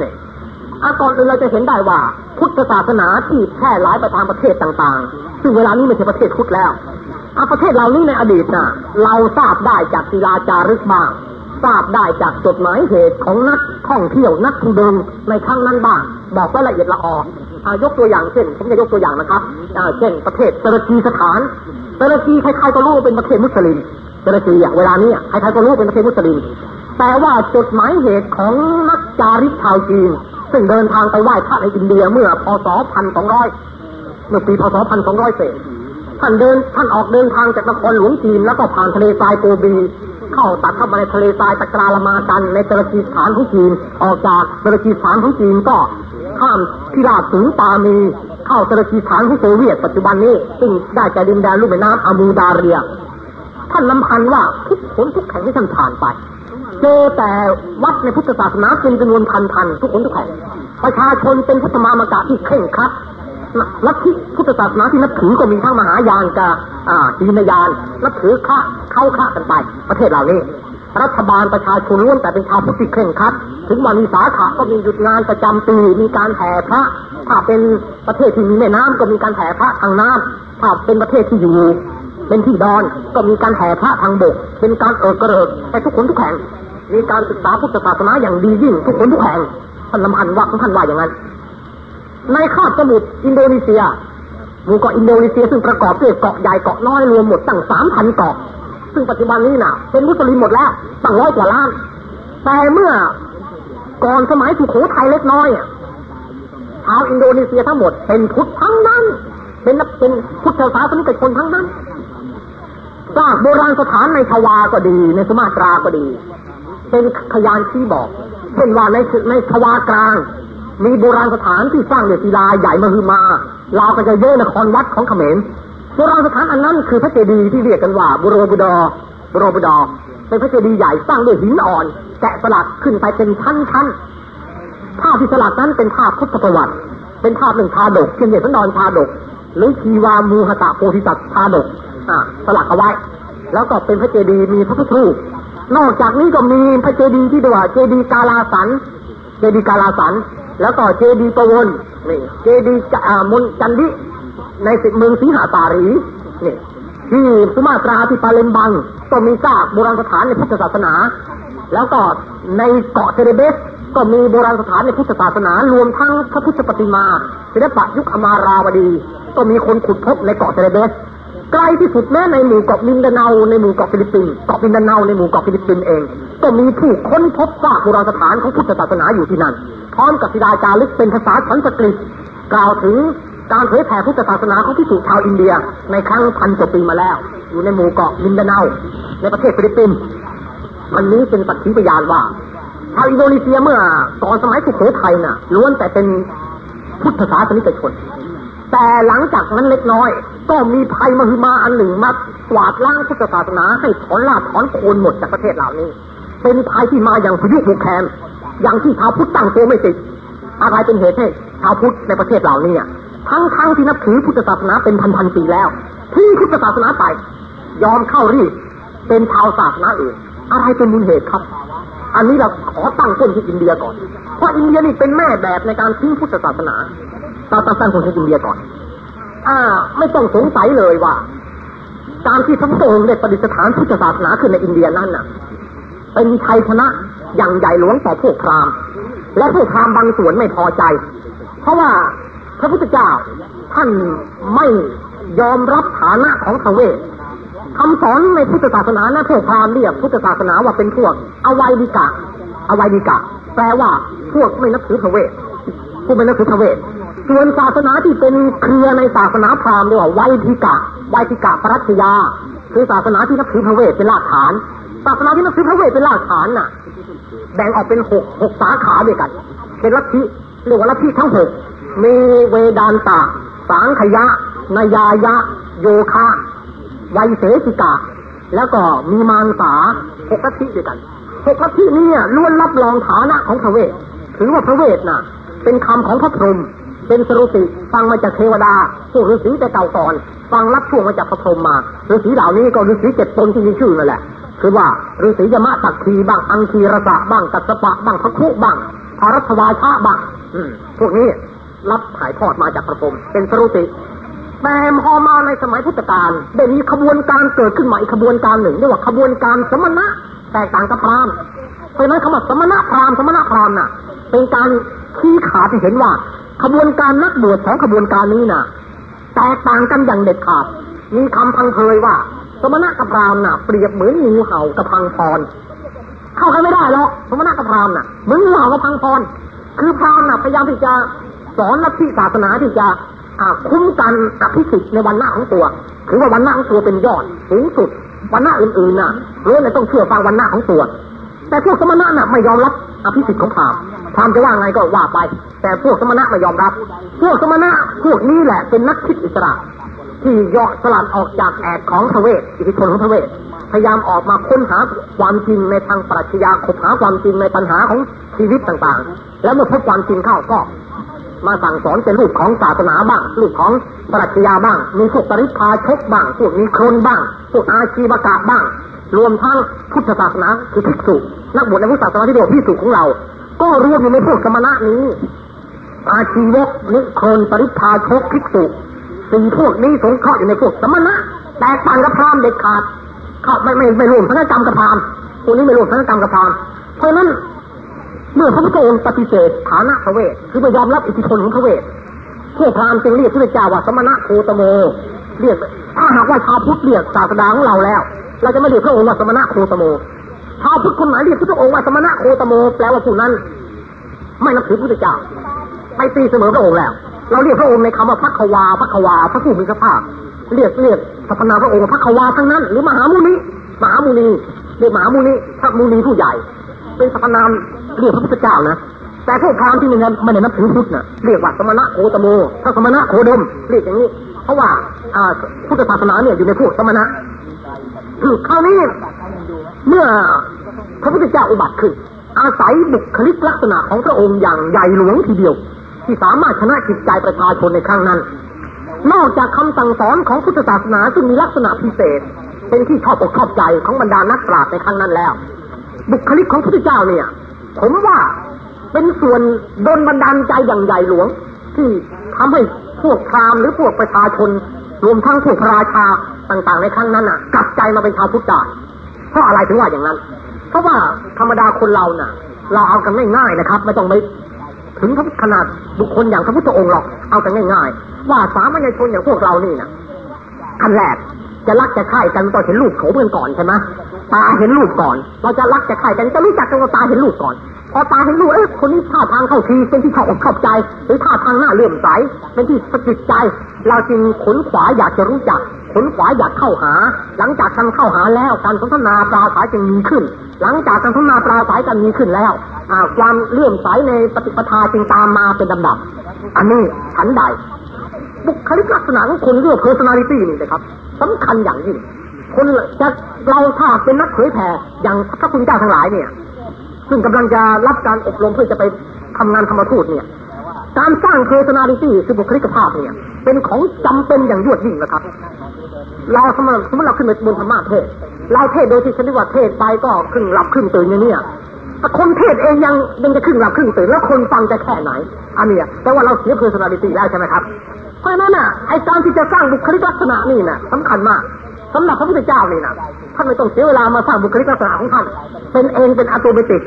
นี่อาก่อนอื่นเราจะเห็นได้ว่า พุทธศาสนาที่แพร่หลายไปทางประเทศต่างๆ ซึ่งเวลานี้ไม่ใช่ประเทศพุทธแล้วอาประเทศเหล่านี้ในอดีตน่ะ เราทราบได้จากศิลาจารึกบ้าง ทราบได้จากจดหมายเหตุของนักท่องเที่ยวนักทุดงค์ในครั้งนั้นบ้างบอกไว้ละเอียดละอออายกตัวอย่างเช่นผมจะยกตัวอย่างนะครับเช่นประเทศตุรกีสถานตุรกีใครๆก็รู้ว่าเป็นประเทศมุสลิมตุรกีอะเวลานี้ใครๆก็รู้ว่าเป็นประเทศมุสลิมแต่ว่าจดหมายเหตุของนักจาริกชาวจีนซึ่งเดินทางไปไหว้พระในอินเดียเมื่อพศพันสองร้อยเมื่อปีพศพันสองร้อยเศษท่านเดินท่านออกเดินทางจากนครหลวงจีนแล้วก็ผ่านทะเลทรายโกบี เข้าตัดเข้ามาในทะเลทรายตะกราลามากัน ในตุรกีสถานของจีน ออกจากตุรกีสถานของจีนก็ข้ามพิราบสูงปามี เข้าตุรกีสถานของโซเวียตปัจจุบันนี้ ซึ่งได้แก่ดินแดนลูกแม่น้ำอามูดาเรีย ท่านลำพันว่าทุกคนทุกแห่งที่ท่านผ่านไปเจอแต่วัดในพุทธศาสนาเป็นจำนวนพันพันทุกคนทุกแห่งประชาชนเป็นพุทธมามกะที่เคร่งครัด ลัทธิพุทธศาสนาที่นับถือก็มีทั้งมหายานกับอ่าจีนยานนับถือข้าเข้าข้ากันไป ประเทศเหล่านี้ รัฐบาลประชาชนล้วนแต่เป็นชาวพุทธที่เคร่งครัด ถึงวันมีสาขาก็มีหยุดงานประจำปี มีการแห่พระ ถ้าเป็นประเทศที่มีแม่น้ำก็มีการแห่พระทางน้ำถ้าเป็นประเทศที่อยู่เป็นที่ดอนก็มีการแห่พระทางบก เป็นการเอิกกระเริกไปทุกคนทุกแห่ง มีการศึกษาพุทธศาสนาอย่างดียิ่งทุกคนทุกแห่งท่านลำพันว่าของท่านว่าอย่างนั้น ในคาบสมุทรอินโดนีเซียหมู่เกาะอินโดนีเซียซึ่งประกอบด้วยเกาะใหญ่เกาะน้อยรวมหมดตั้งสามพันเกาะ ซึ่งปัจจุบันนี้น่ะ เป็นมุสลิมหมดแล้วตั้งร้อยกว่าล้าน แต่เมื่อก่อนสมัยสุโขทัยเล็กน้อยอะชาวอินโดนีเซียทั้งหมดเป็นพุทธทั้งนั้น เป็นนักเป็นพุทธศาสนิกชนทั้งนั้นซากโบราณสถานในชวาก็ดี ในสุมาตราก็ดี เป็นพยานชี้บอกเช่นว่าในในชวากลาง มีโบราณสถานที่สร้างด้วยศิลาใหญ่มหึมาราวกับจะเย้ยนครวัดของเขมรโบราณสถานอันนั้นคือพระเจดีย์ที่เรียกกันว่าบุโรบุดอบุโรบุดอเป็นพระเจดีย์ใหญ่สร้างด้วยหินอ่อน แกะสลักขึ้นไปเป็นชั้นๆภาพที่สลักนั้นเป็นภาพพุทธประวัติ เป็นภาพหนึ่งชาดกเช่นเดียวกับนอนชาดก หรือชีวามูหตะโพธิสัตว์ชาดกสลักเอาไว้ แล้วก็เป็นพระเจดีย์มีพระพุทธรูปนอกจากนี้ก็มีพระเจดีย์ที่เรียกว่าเจดีย์กาลาสัน เจดีย์กาลาสัน แล้วก็เจดีประวนนี่เจดีย์มนจันดิในสิเมืองสีหาตารีนี่ที่สุมาตราที่ปาเลมบังก็มีซากโบราณสถานในพุทธศาสนา แล้วก็ในเกาะเซเลเบสก็มีโบราณสถานในพุทธศาสนา รวมทั้งพระพุทธปฏิมาศิลปะยุคอมราวดี ก็มีคนขุดพบในเกาะเซเลเบส ไกลที่สุดแม้ในหมู่เกาะมินดาเนาในหมู่เกาะฟิลิปปินส์เกาะมินดาเนาในหมู่เกาะฟิลิปปินส์เอง ก็มีผู้ค้นพบซากโบราณสถานของพุทธศาสนาอยู่ที่นั่น พร้อมกับศิลาจารึกเป็นภาษาสันสกฤตกล่าวถึงการเผยแผ่พุทธศาสนาของภิกษุชาวอินเดีย ในครั้งพันกว่าปีมาแล้ว อยู่ในหมู่เกาะมินดาเนาในประเทศฟิลิปปินส์อันนี้เป็นสักขีพยานว่าชาวอินโดนีเซียเมื่อก่อนสมัยสุโขทัยน่ะล้วนแต่เป็นพุทธศาสนิกชน แต่หลังจากนั้นเล็กน้อย ก็มีภัยมหึมาอันหนึ่งมากวาดล้างพุทธศาสนาให้ถอนรากถอนโคนหมดจากประเทศเหล่านี้ เป็นภัยที่มาอย่างพายุเฮอริเคนอย่างที่ชาวพุทธตั้งตัวไม่ติดอะไรเป็นเหตุให้ชาวพุทธในประเทศเหล่านี้ทั้งทั้งที่นับถือพุทธศาสนาเป็นพันพันปีแล้วที่พุทธศาสนาไป ยอมเข้ารีบเป็นชาวศาสนาอื่นอะไรเป็นมูลเหตุครับ อันนี้เราขอตั้งต้นที่อินเดียก่อน เพราะอินเดียนี่เป็นแม่แบบในการทิ้งพุทธศาสนา ตาตั้งต้นที่อินเดียก่อน อ่า ไม่ต้องสงสัยเลยว่าการที่พระพุทธองค์ได้ประดิษฐานพุทธศาสนาขึ้นในอินเดียนั่นน่ะ เป็นชัยชนะอย่างใหญ่หลวงต่อพวกพราหมณ์ และพวกพราหมณ์บางส่วนไม่พอใจ เพราะว่าพระพุทธเจ้าท่านไม่ยอมรับฐานะของทเวศคำสอนในพุทธศาสนานะพวกพราหมณ์เรียกพุทธศาสนาว่าเป็นพวกอวัยดิกะอวัยดิกะ แปลว่าพวกไม่นับถือทเวศผู้ไม่นับถือทเวศ ส่วนศาสนาที่เป็นเครือในศาสนาพราหมณ์เรียกว่าไวยทิกะไวยทิกะปรัชญาคือศาสนาที่นับถือพระเวทเป็นรากฐาน ศาสนาที่นับถือพระเวทเป็นรากฐานน่ะ แบ่งออกเป็นหกหกสาขาด้วยกัน เป็นลัทธิเรียกว่าลัทธิทั้งหกมีเวดานตะสังขยะนายายะ โยคะไวยเสสิกะ แล้วก็มีมารสาหกลัทธิด้วยกันหกลัทธินี้ล้วนรับรองฐานะของพระเวทถือว่าพระเวทน่ะ เป็นคำของพระพรหม เป็นสรุติฟังมาจากเทวดาพวกฤาษีแต่เก่าก่อน ฟังรับช่วงมาจากพระพรหมมาฤาษีเหล่านี้ก็ฤาษีเจ็ดตนที่มีชื่อนั่นแหละ คือว่าฤาษียมะตักทีบ้างอังคีรสะบ้างกัสปะบ้างพระคุบ้างพารัตวาชาบ้างพวกนี้รับถ่ายทอดมาจากพระพรหมเป็นสรุติแต่พอมาในสมัยพุทธกาลได้มีขบวนการเกิดขึ้นมาอีกขบวนการหนึ่งเรียกว่าขบวนการสมณะแตกต่างกับพราหมณ์เพราะนั้นคำว่าสมณะพราหมณ์สมณะพราหมณ์น่ะ เป็นการชี้ขาดที่เห็นว่า ขบวนการนักบวชของขบวนการนี้น่ะแตกต่างกันอย่างเด็ดขาด มีคำพังเพยว่า สมณะกับพรามณ์น่ะ เปรียบเหมือนงูเห่ากับพังพร เข้ากันไม่ได้หรอกสมณะกับพรามณ์น่ะเหมือนงูเห่ากับพังพร คือพรามณ์น่ะพยายามที่จะสอนลัทธิศาสนาที่จะคุ้มกันอภิสิทธิ์ในวันหน้าของตัวถือว่าวันหน้าของตัวเป็นยอดสูงสุดวันหน้าอื่นๆน่ะเรื่องต้องเชื่อฟังวันหน้าของตัว แต่พวกสมณะน่ะไม่ยอมรับอภิสิทธิ์ของพราหมณ์พราหมณ์จะว่าไงก็ว่าไป แต่พวกสมณะไม่ยอมรับ พวกสมณะพวกนี้แหละเป็นนักคิดอิสระ ที่ยอกสลัดออกจากแอดของทเวศอิทธิพลของทเวศพยายามออกมาค้นหาความจริงในทางปรัชญาคบหาความจริงในปัญหาของชีวิตต่างๆ แล้วเมื่อพบความจริงเข้าก็มาสั่งสอนเป็นลูกของศาสนาบ้างลูกของปรัชญาบ้าง มีพวกปริพาชกบ้างพวกมีโครนบ้างพวกอาชีวกะบ้าง รวมทั้งพุทธศาสนาคือภิกษุนักบวชในพุทธศาสนาที่เรียกว่าภิกษุของเรา ก็รวมอยู่ในพวกสมณะนี้ อาชีวกนิโครนปริพาชกภิกษุสี่พวกนี้สงเคราะห์อยู่ในพวกสมณะแตกต่างกับพราหมณ์เด็ดขาดเขาไม่ไม่ไม่รวมพระกรรมกับพราหมณ์พวกนี้ไม่รวมพระกรรมกับพราหมณ์เพราะนั้นเมื่อพระพุทธองค์ปฏิเสธฐานะพระเวทคือไม่ยอมรับอิทธิพลของพระเวทพวกพราหมณ์จึงเรียกพระเจ้าว่าสมณะโคตโม เรียกถ้าหากว่าชาวพุทธเรียกศาสดาของเราแล้ว เราจะไม่เรียกพระองค์ว่าสมณะโคตโมชาพุทธคนไหนเรียกพระองค์ว่าสมณะโคตโม แปลว่าผู้นั้น ไม่นับถือพระเจ้าไม่ตีเสมอพระองค์แล้ว เราเรียกพระองค์ในคำว่าพักวาพักวาพระผู้มีพระภาคเรียกเรียกสรรพนามพระองค์พักวาทั้งนั้น หรือมหามุนีมหามุนีเรียกมหามุนีพระมุนีผู้ใหญ่ เป็นสรรพนามเรียกพระพุทธเจ้านะแต่พวกพราหมณ์ที่ไม่ได้ไม่ได้นับถือพุทธนะเรียกว่าสมณะโคตโมถ้าสมณะโคดมเรียกอย่างนี้ เพราะว่าอ่าพุทธศาสนาเนี่ยอยู่ในพวกสมณะ คราวนี้เมื่อพระพุทธเจ้าอุบัติขึ้น อาศัยบุคลิกลักษณะของพระองค์อย่างใหญ่หลวงทีเดียว ที่สามารถชนะจิตใจประชาชนในครั้งนั้น นอกจากคำสั่งสอนของพุทธศาสนาซึ่งมีลักษณะพิเศษ เป็นที่ชอบอกชอบใจของบรรดานักปราชญ์ในครั้งนั้นแล้ว บุคลิกของพระพุทธเจ้าเนี่ย ผมว่าเป็นส่วนโดนบันดาลใจอย่างใหญ่หลวง ที่ทำให้พวกพราหมณ์หรือพวกประชาชน รวมทั้งพวกพระราชาต่างๆในครั้งนั้นน่ะ กลับใจมาเป็นชาวพุทธได้เพราะอะไรถึงว่าอย่างนั้น เพราะว่าธรรมดาคนเราน่ะ เราเอากันง่ายๆนะครับ ไม่ต้องไปถึงขนาดบุคคลอย่างพระพุทธองค์หรอกเอากันง่าย ๆ ว่าสามัญชนอย่างพวกเรานี่นะอันแรกจะรักจะใคร่กันต้องเห็นรูปโฉมกันก่อนใช่ไหมตาเห็นรูปก่อน เราจะรักจะใคร่กันจะรู้จักกันก็ตาเห็นรูปก่อน พอตาเห็นรูปเอ๊ะคนนี้ท่าทางเข้าทีเป็นที่ชอบอกชอบใจ หรือท่าทางหน้าเลื่อมใสเป็นที่สะกิดใจ เราจึงขนขวาอยากจะรู้จักขนขวาอยากเข้าหา หลังจากการเข้าหาแล้วการสนทนาปราศัยจึงมีขึ้น หลังจากการสนทนาปราศัยกันมีขึ้นแล้วความเลื่อมใสในปฏิปทาจึงตามมาเป็นลำดับ อันนี้ฉันใดบุคลิกลักษณะของคนเรื่อง personality นี่นะครับสำคัญอย่างยิ่งคนจะเราถ้าเป็นนักเผยแผ่อย่างพระคุณเจ้าทั้งหลายเนี่ย ซึ่งกำลังจะรับการอบรมเพื่อจะไปทำงานธรรมทูตเนี่ย การสร้าง personality คือบุคลิกภาพเนี่ย เป็นของจำเป็นอย่างยวดยิ่งนะครับ เราสมมติสมมติเราขึ้นไปบนธรรมะเทศ เราเทศโดยที่ฉันเรียกว่าเทศไปก็ครึ่งหลับครึ่งตื่นอย่างเนี้ยแต่คนเทศเองยังยังจะครึ่งหลับครึ่งตื่นแล้วคนฟังจะแค่ไหน อันเนี้ยแต่ว่าเราเสีย personality แล้วใช่ไหมครับ เพราะฉะนั้นน่ะไอการที่จะสร้างบุคลิกลักษณะนี่น่ะสำคัญมาก สำหรับพระพุทธเจ้านี่นะท่านไม่ต้องเสียเวลามาสร้างบุคลิกลักษณะของท่าน เป็นเองเป็นอัตโนมัติ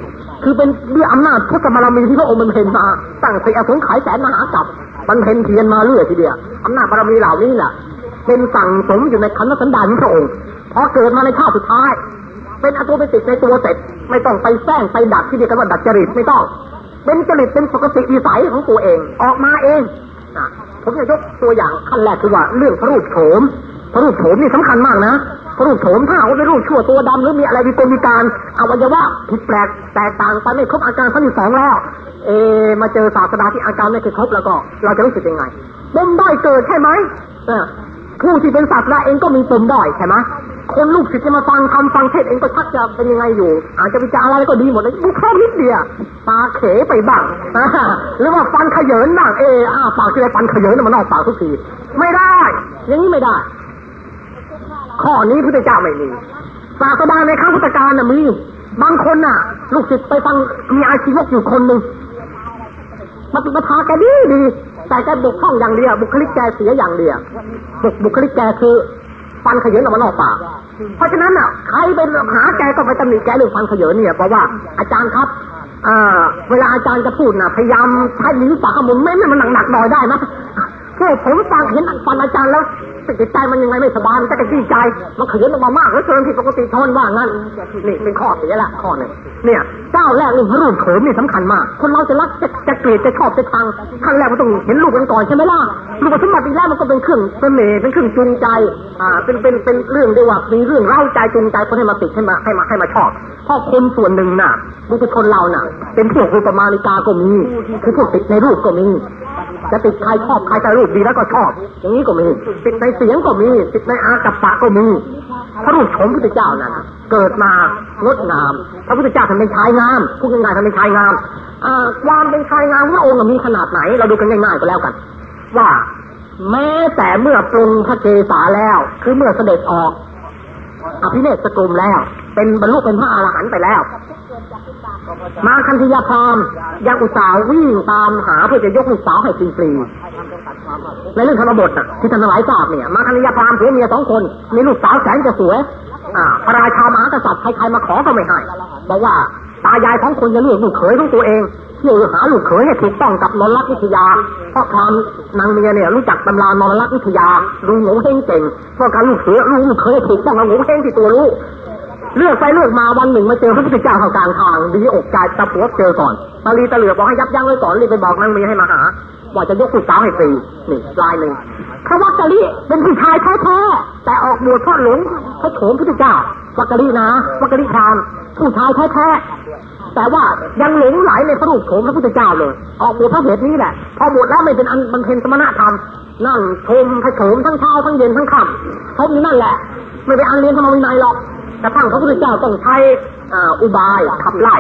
คือเป็นด้วยอำนาจพุทธบารมีที่พระองค์บำเพ็ญมาตั้งแต่อสงไขยแสนมหากับบำเพ็ญเพียรมาเรื่อยทีเดียวอำนาจบารมีเหล่านี้น่ะเป็นสั่งสมอยู่ในขันธสันดานของพระองค์พอเกิดมาในชาติสุดท้าย เป็นอัตโนมัติในตัวเสร็จไม่ต้องไปแฝงไปดัดที่เรียกว่าดัดจริตไม่ต้อง เป็นจริตเป็นปกติวิสัยของตัวเองออกมาเองผมจะยกตัวอย่างขั้นแรกคือว่าเรื่องพระรูปโฉมพระรูปโฉมนี่สำคัญมากนะพระรูปโฉมถ้าเอาเป็นรูปชั่วตัวดำหรือมีอะไรมีกลมีการอวัยวะผิดแปลกแตกต่างไปไม่ครบอาการขั้นที่สองแล้ว เอ มาเจอศาสดาที่อาการไม่เคยครบแล้วก็ เราจะรู้สึกยังไงปมด้อยเกิดใช่ไหมเออผู้ที่เป็นศาสดาเองก็มีปมด้อยใช่ไหมคนลูกศิษย์จะมาฟังคำฟังเทศเองก็ชักจะเป็นยังไงอยู่ อาจจะวิจารอะไรก็ดีหมดเลยบุคลิกนิดเดียวตาเขไปบ้างหรือว่าฟันขยเยินบ้างเออปากที่ไรฟันขยเยินมันนอกปากทุกทีไม่ได้ อย่างนี้ไม่ได้ ข้อนี้พุทธเจ้าไม่มีศาสดาในครั้งพุทธกาลน่ะมี บางคนน่ะ ลูกศิษย์ไปฟังมีอาชีวกอยู่คนหนึ่งมาติมาทาแกดีดีแต่แกบกพร่องอย่างเดียวบุคลิกแกเสียอย่างเดียวบุบุคลิกแกคือฟันขยินออกมานอกปากเพราะฉะนั้นน่ะใครไปหาแกก็ไปตำหนิแกเรื่องฟันขยินเนี่ยเพราะว่าอาจารย์ครับอ่าเวลาอาจารย์จะพูดน่ะพยายามใช้ลิ้นปากขมุนไม่ไม่มันหนักๆหน่อยได้ไหมพวกผมฟังเห็นฟันอาจารย์แล้ว จิตใจมันยังไงไม่สบายมันจะกระี้ใจ มันขยันออกมามากแล้วเกินผิดปกติทนว่างั้นนี่เป็นข้อเสียละข้อหนึ่งเนี่ยเจ้าแรกเรื่องรูปเขิมนี่สำคัญมาก คนเราจะรักจะจะเกลียดจะชอบจะชังขั้นแรกมันต้องเห็นรูปกันก่อนใช่ไหมล่ะรูปสมบัติแรกมันก็เป็นเครื่องเสน่ห์เป็นเครื่องจูงใจอ่าเป็นเป็นเป็นเรื่องเรียว่ามีเรื่องเล่าใจจูงใจคนให้มาติดให้มาให้มาให้มาชอบเพราะคนส่วนหนึ่งน่ะบุคคลเราน่ะ เป็นพวกรูปมาริกาก็มีคือพวกติดในรูปก็มีจะติดใครชอบใครจะรูปดีแล้วก็ชอบอย่างนี้ก็มีติดในเสียงก็มีติดในอากัปปะก็มีพระรูปโฉมพุทธเจ้านั้นเกิดมางดงาม พระพุทธเจ้าทำเป็นชายงามพูดง่ายๆทำเป็นชายงามอความเป็นชายงามพระองค์มีขนาดไหน เราดูกันง่ายๆก็แล้วกัน ว่าแม้แต่เมื่อปรุงพระเกศาแล้ว คือเมื่อเสด็จออก อภิเนศกรมแล้ว เป็นบรรลุเป็นพระอรหันต์ไปแล้ว มาคันธยาพรามยังอุตส่าห์วิ่งตามหาเพื่อจะยกลูกสาวให้ฟรีๆในเรื่องธรรมบทน่ะที่ท่านหลายทราบเนี่ย มาคันธยาพรามผัวเมียสองคนมีลูกสาวแสนจะสวยอ่าพระราชามหากษัตริย์ใครๆมาขอก็ไม่ให้บอกว่าตายายของคนจะเลือกลูกเขยของตัวเองเที่ยวหาลูกเขยให้ถูกต้องกับนรลักษวิทยา เพราะความนางเมียเนี่ยรู้จักตำรานรลักษวิทยารู้หนูเฮงเก่งเพราะการลูกเสือรู้ลูกเขยถูกต้องกับหนูเฮงที่ตัวรู้ เลือกไปเลือกมาวันหนึ่งมาเจอพระพุทธเจ้าเข้ากลางทางดีอกใจตะปัวเจอก่อนตาลีตะเหลือบอกให้ยับยั้งไว้ก่อนรีบไปบอกนางมีให้มาหาว่าจะยกลูกสาวให้ฟรีนี่ลายหนึ่งพระวักกะลิเป็นผู้ชายแท้ๆแต่ออกบวชเพราะหลงพระโฉมพระพุทธเจ้าวักกะลินะวักกะลิพรามผู้ชายแท้ๆแต่ว่ายังหลงไหลในพระรูปโฉมพระพุทธเจ้าเลย ออกบวชเพราะเหตุนี้แหละ พอบวชแล้วไม่เป็นอันบำเพ็ญสมณธรรมนั่งชมพระโฉมทั้งเช้าทั้งเย็นทั้งค่ำชมอยู่นั่นแหละ ไม่ไปอันเรียนธรรมวินัยหรอก กระทั่งพระพุทธเจ้าต้องใช้อุบายขับไล่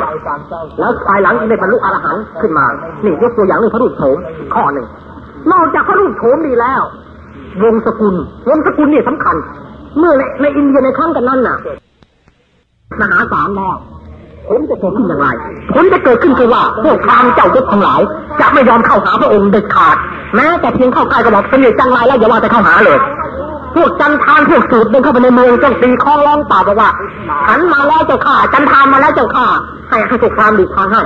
แล้วภายหลังได้บรรลุอรหันต์ขึ้นมา นี่ยกตัวอย่างเรื่องพระรูปโฉมข้อหนึ่ง นอกจากพระรูปโฉมดีแล้ว วงสกุล วงสกุลนี่สำคัญ เมื่อในอินเดียในครั้งกันนั้นน่ะมหาศาลแล้วผลจะเกิดขึ้นอย่างไรผลจะเกิดขึ้นคือว่าพวกพราหมเจ้ายศทั้งหลาย จะไม่ยอมเข้าหาพระองค์เด็ดขาด แม้แต่เพียงเข้าใกล้ก็บอกเสน่ห์จังไรแล้วอย่าว่าแต่เข้าหาเลย พวกจันทานพวกสูตรเดินเข้าไปในเมืองจ้องตีคล้องร้องป่าบอกว่าหันมาแล้วเจ้าข้าจันทานมาแล้วเจ้าข้าให้ให้พวกพรามณ์หลีกทางให้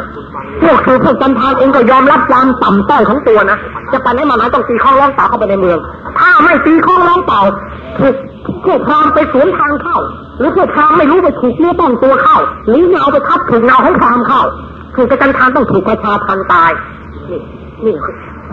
พวกสูตรพวกจันทานเองก็ยอมรับความต่ำต้อยของตัวนะจะไปไหนมาไหนต้องตีคล้องร้องป่าเข้าไปในเมือง ถ้าไม่ตีคล้องร้องเป่าถูกพวกพรามไปสวนทางเข้า หรือพวกพรามไม่รู้ไปถูกเนื้อต้องตัวเข้าหรือเงาไปทับถูกเงาของพรามเข้าถูกกระจันทานต้องถูกประชาพันตายนี่นี่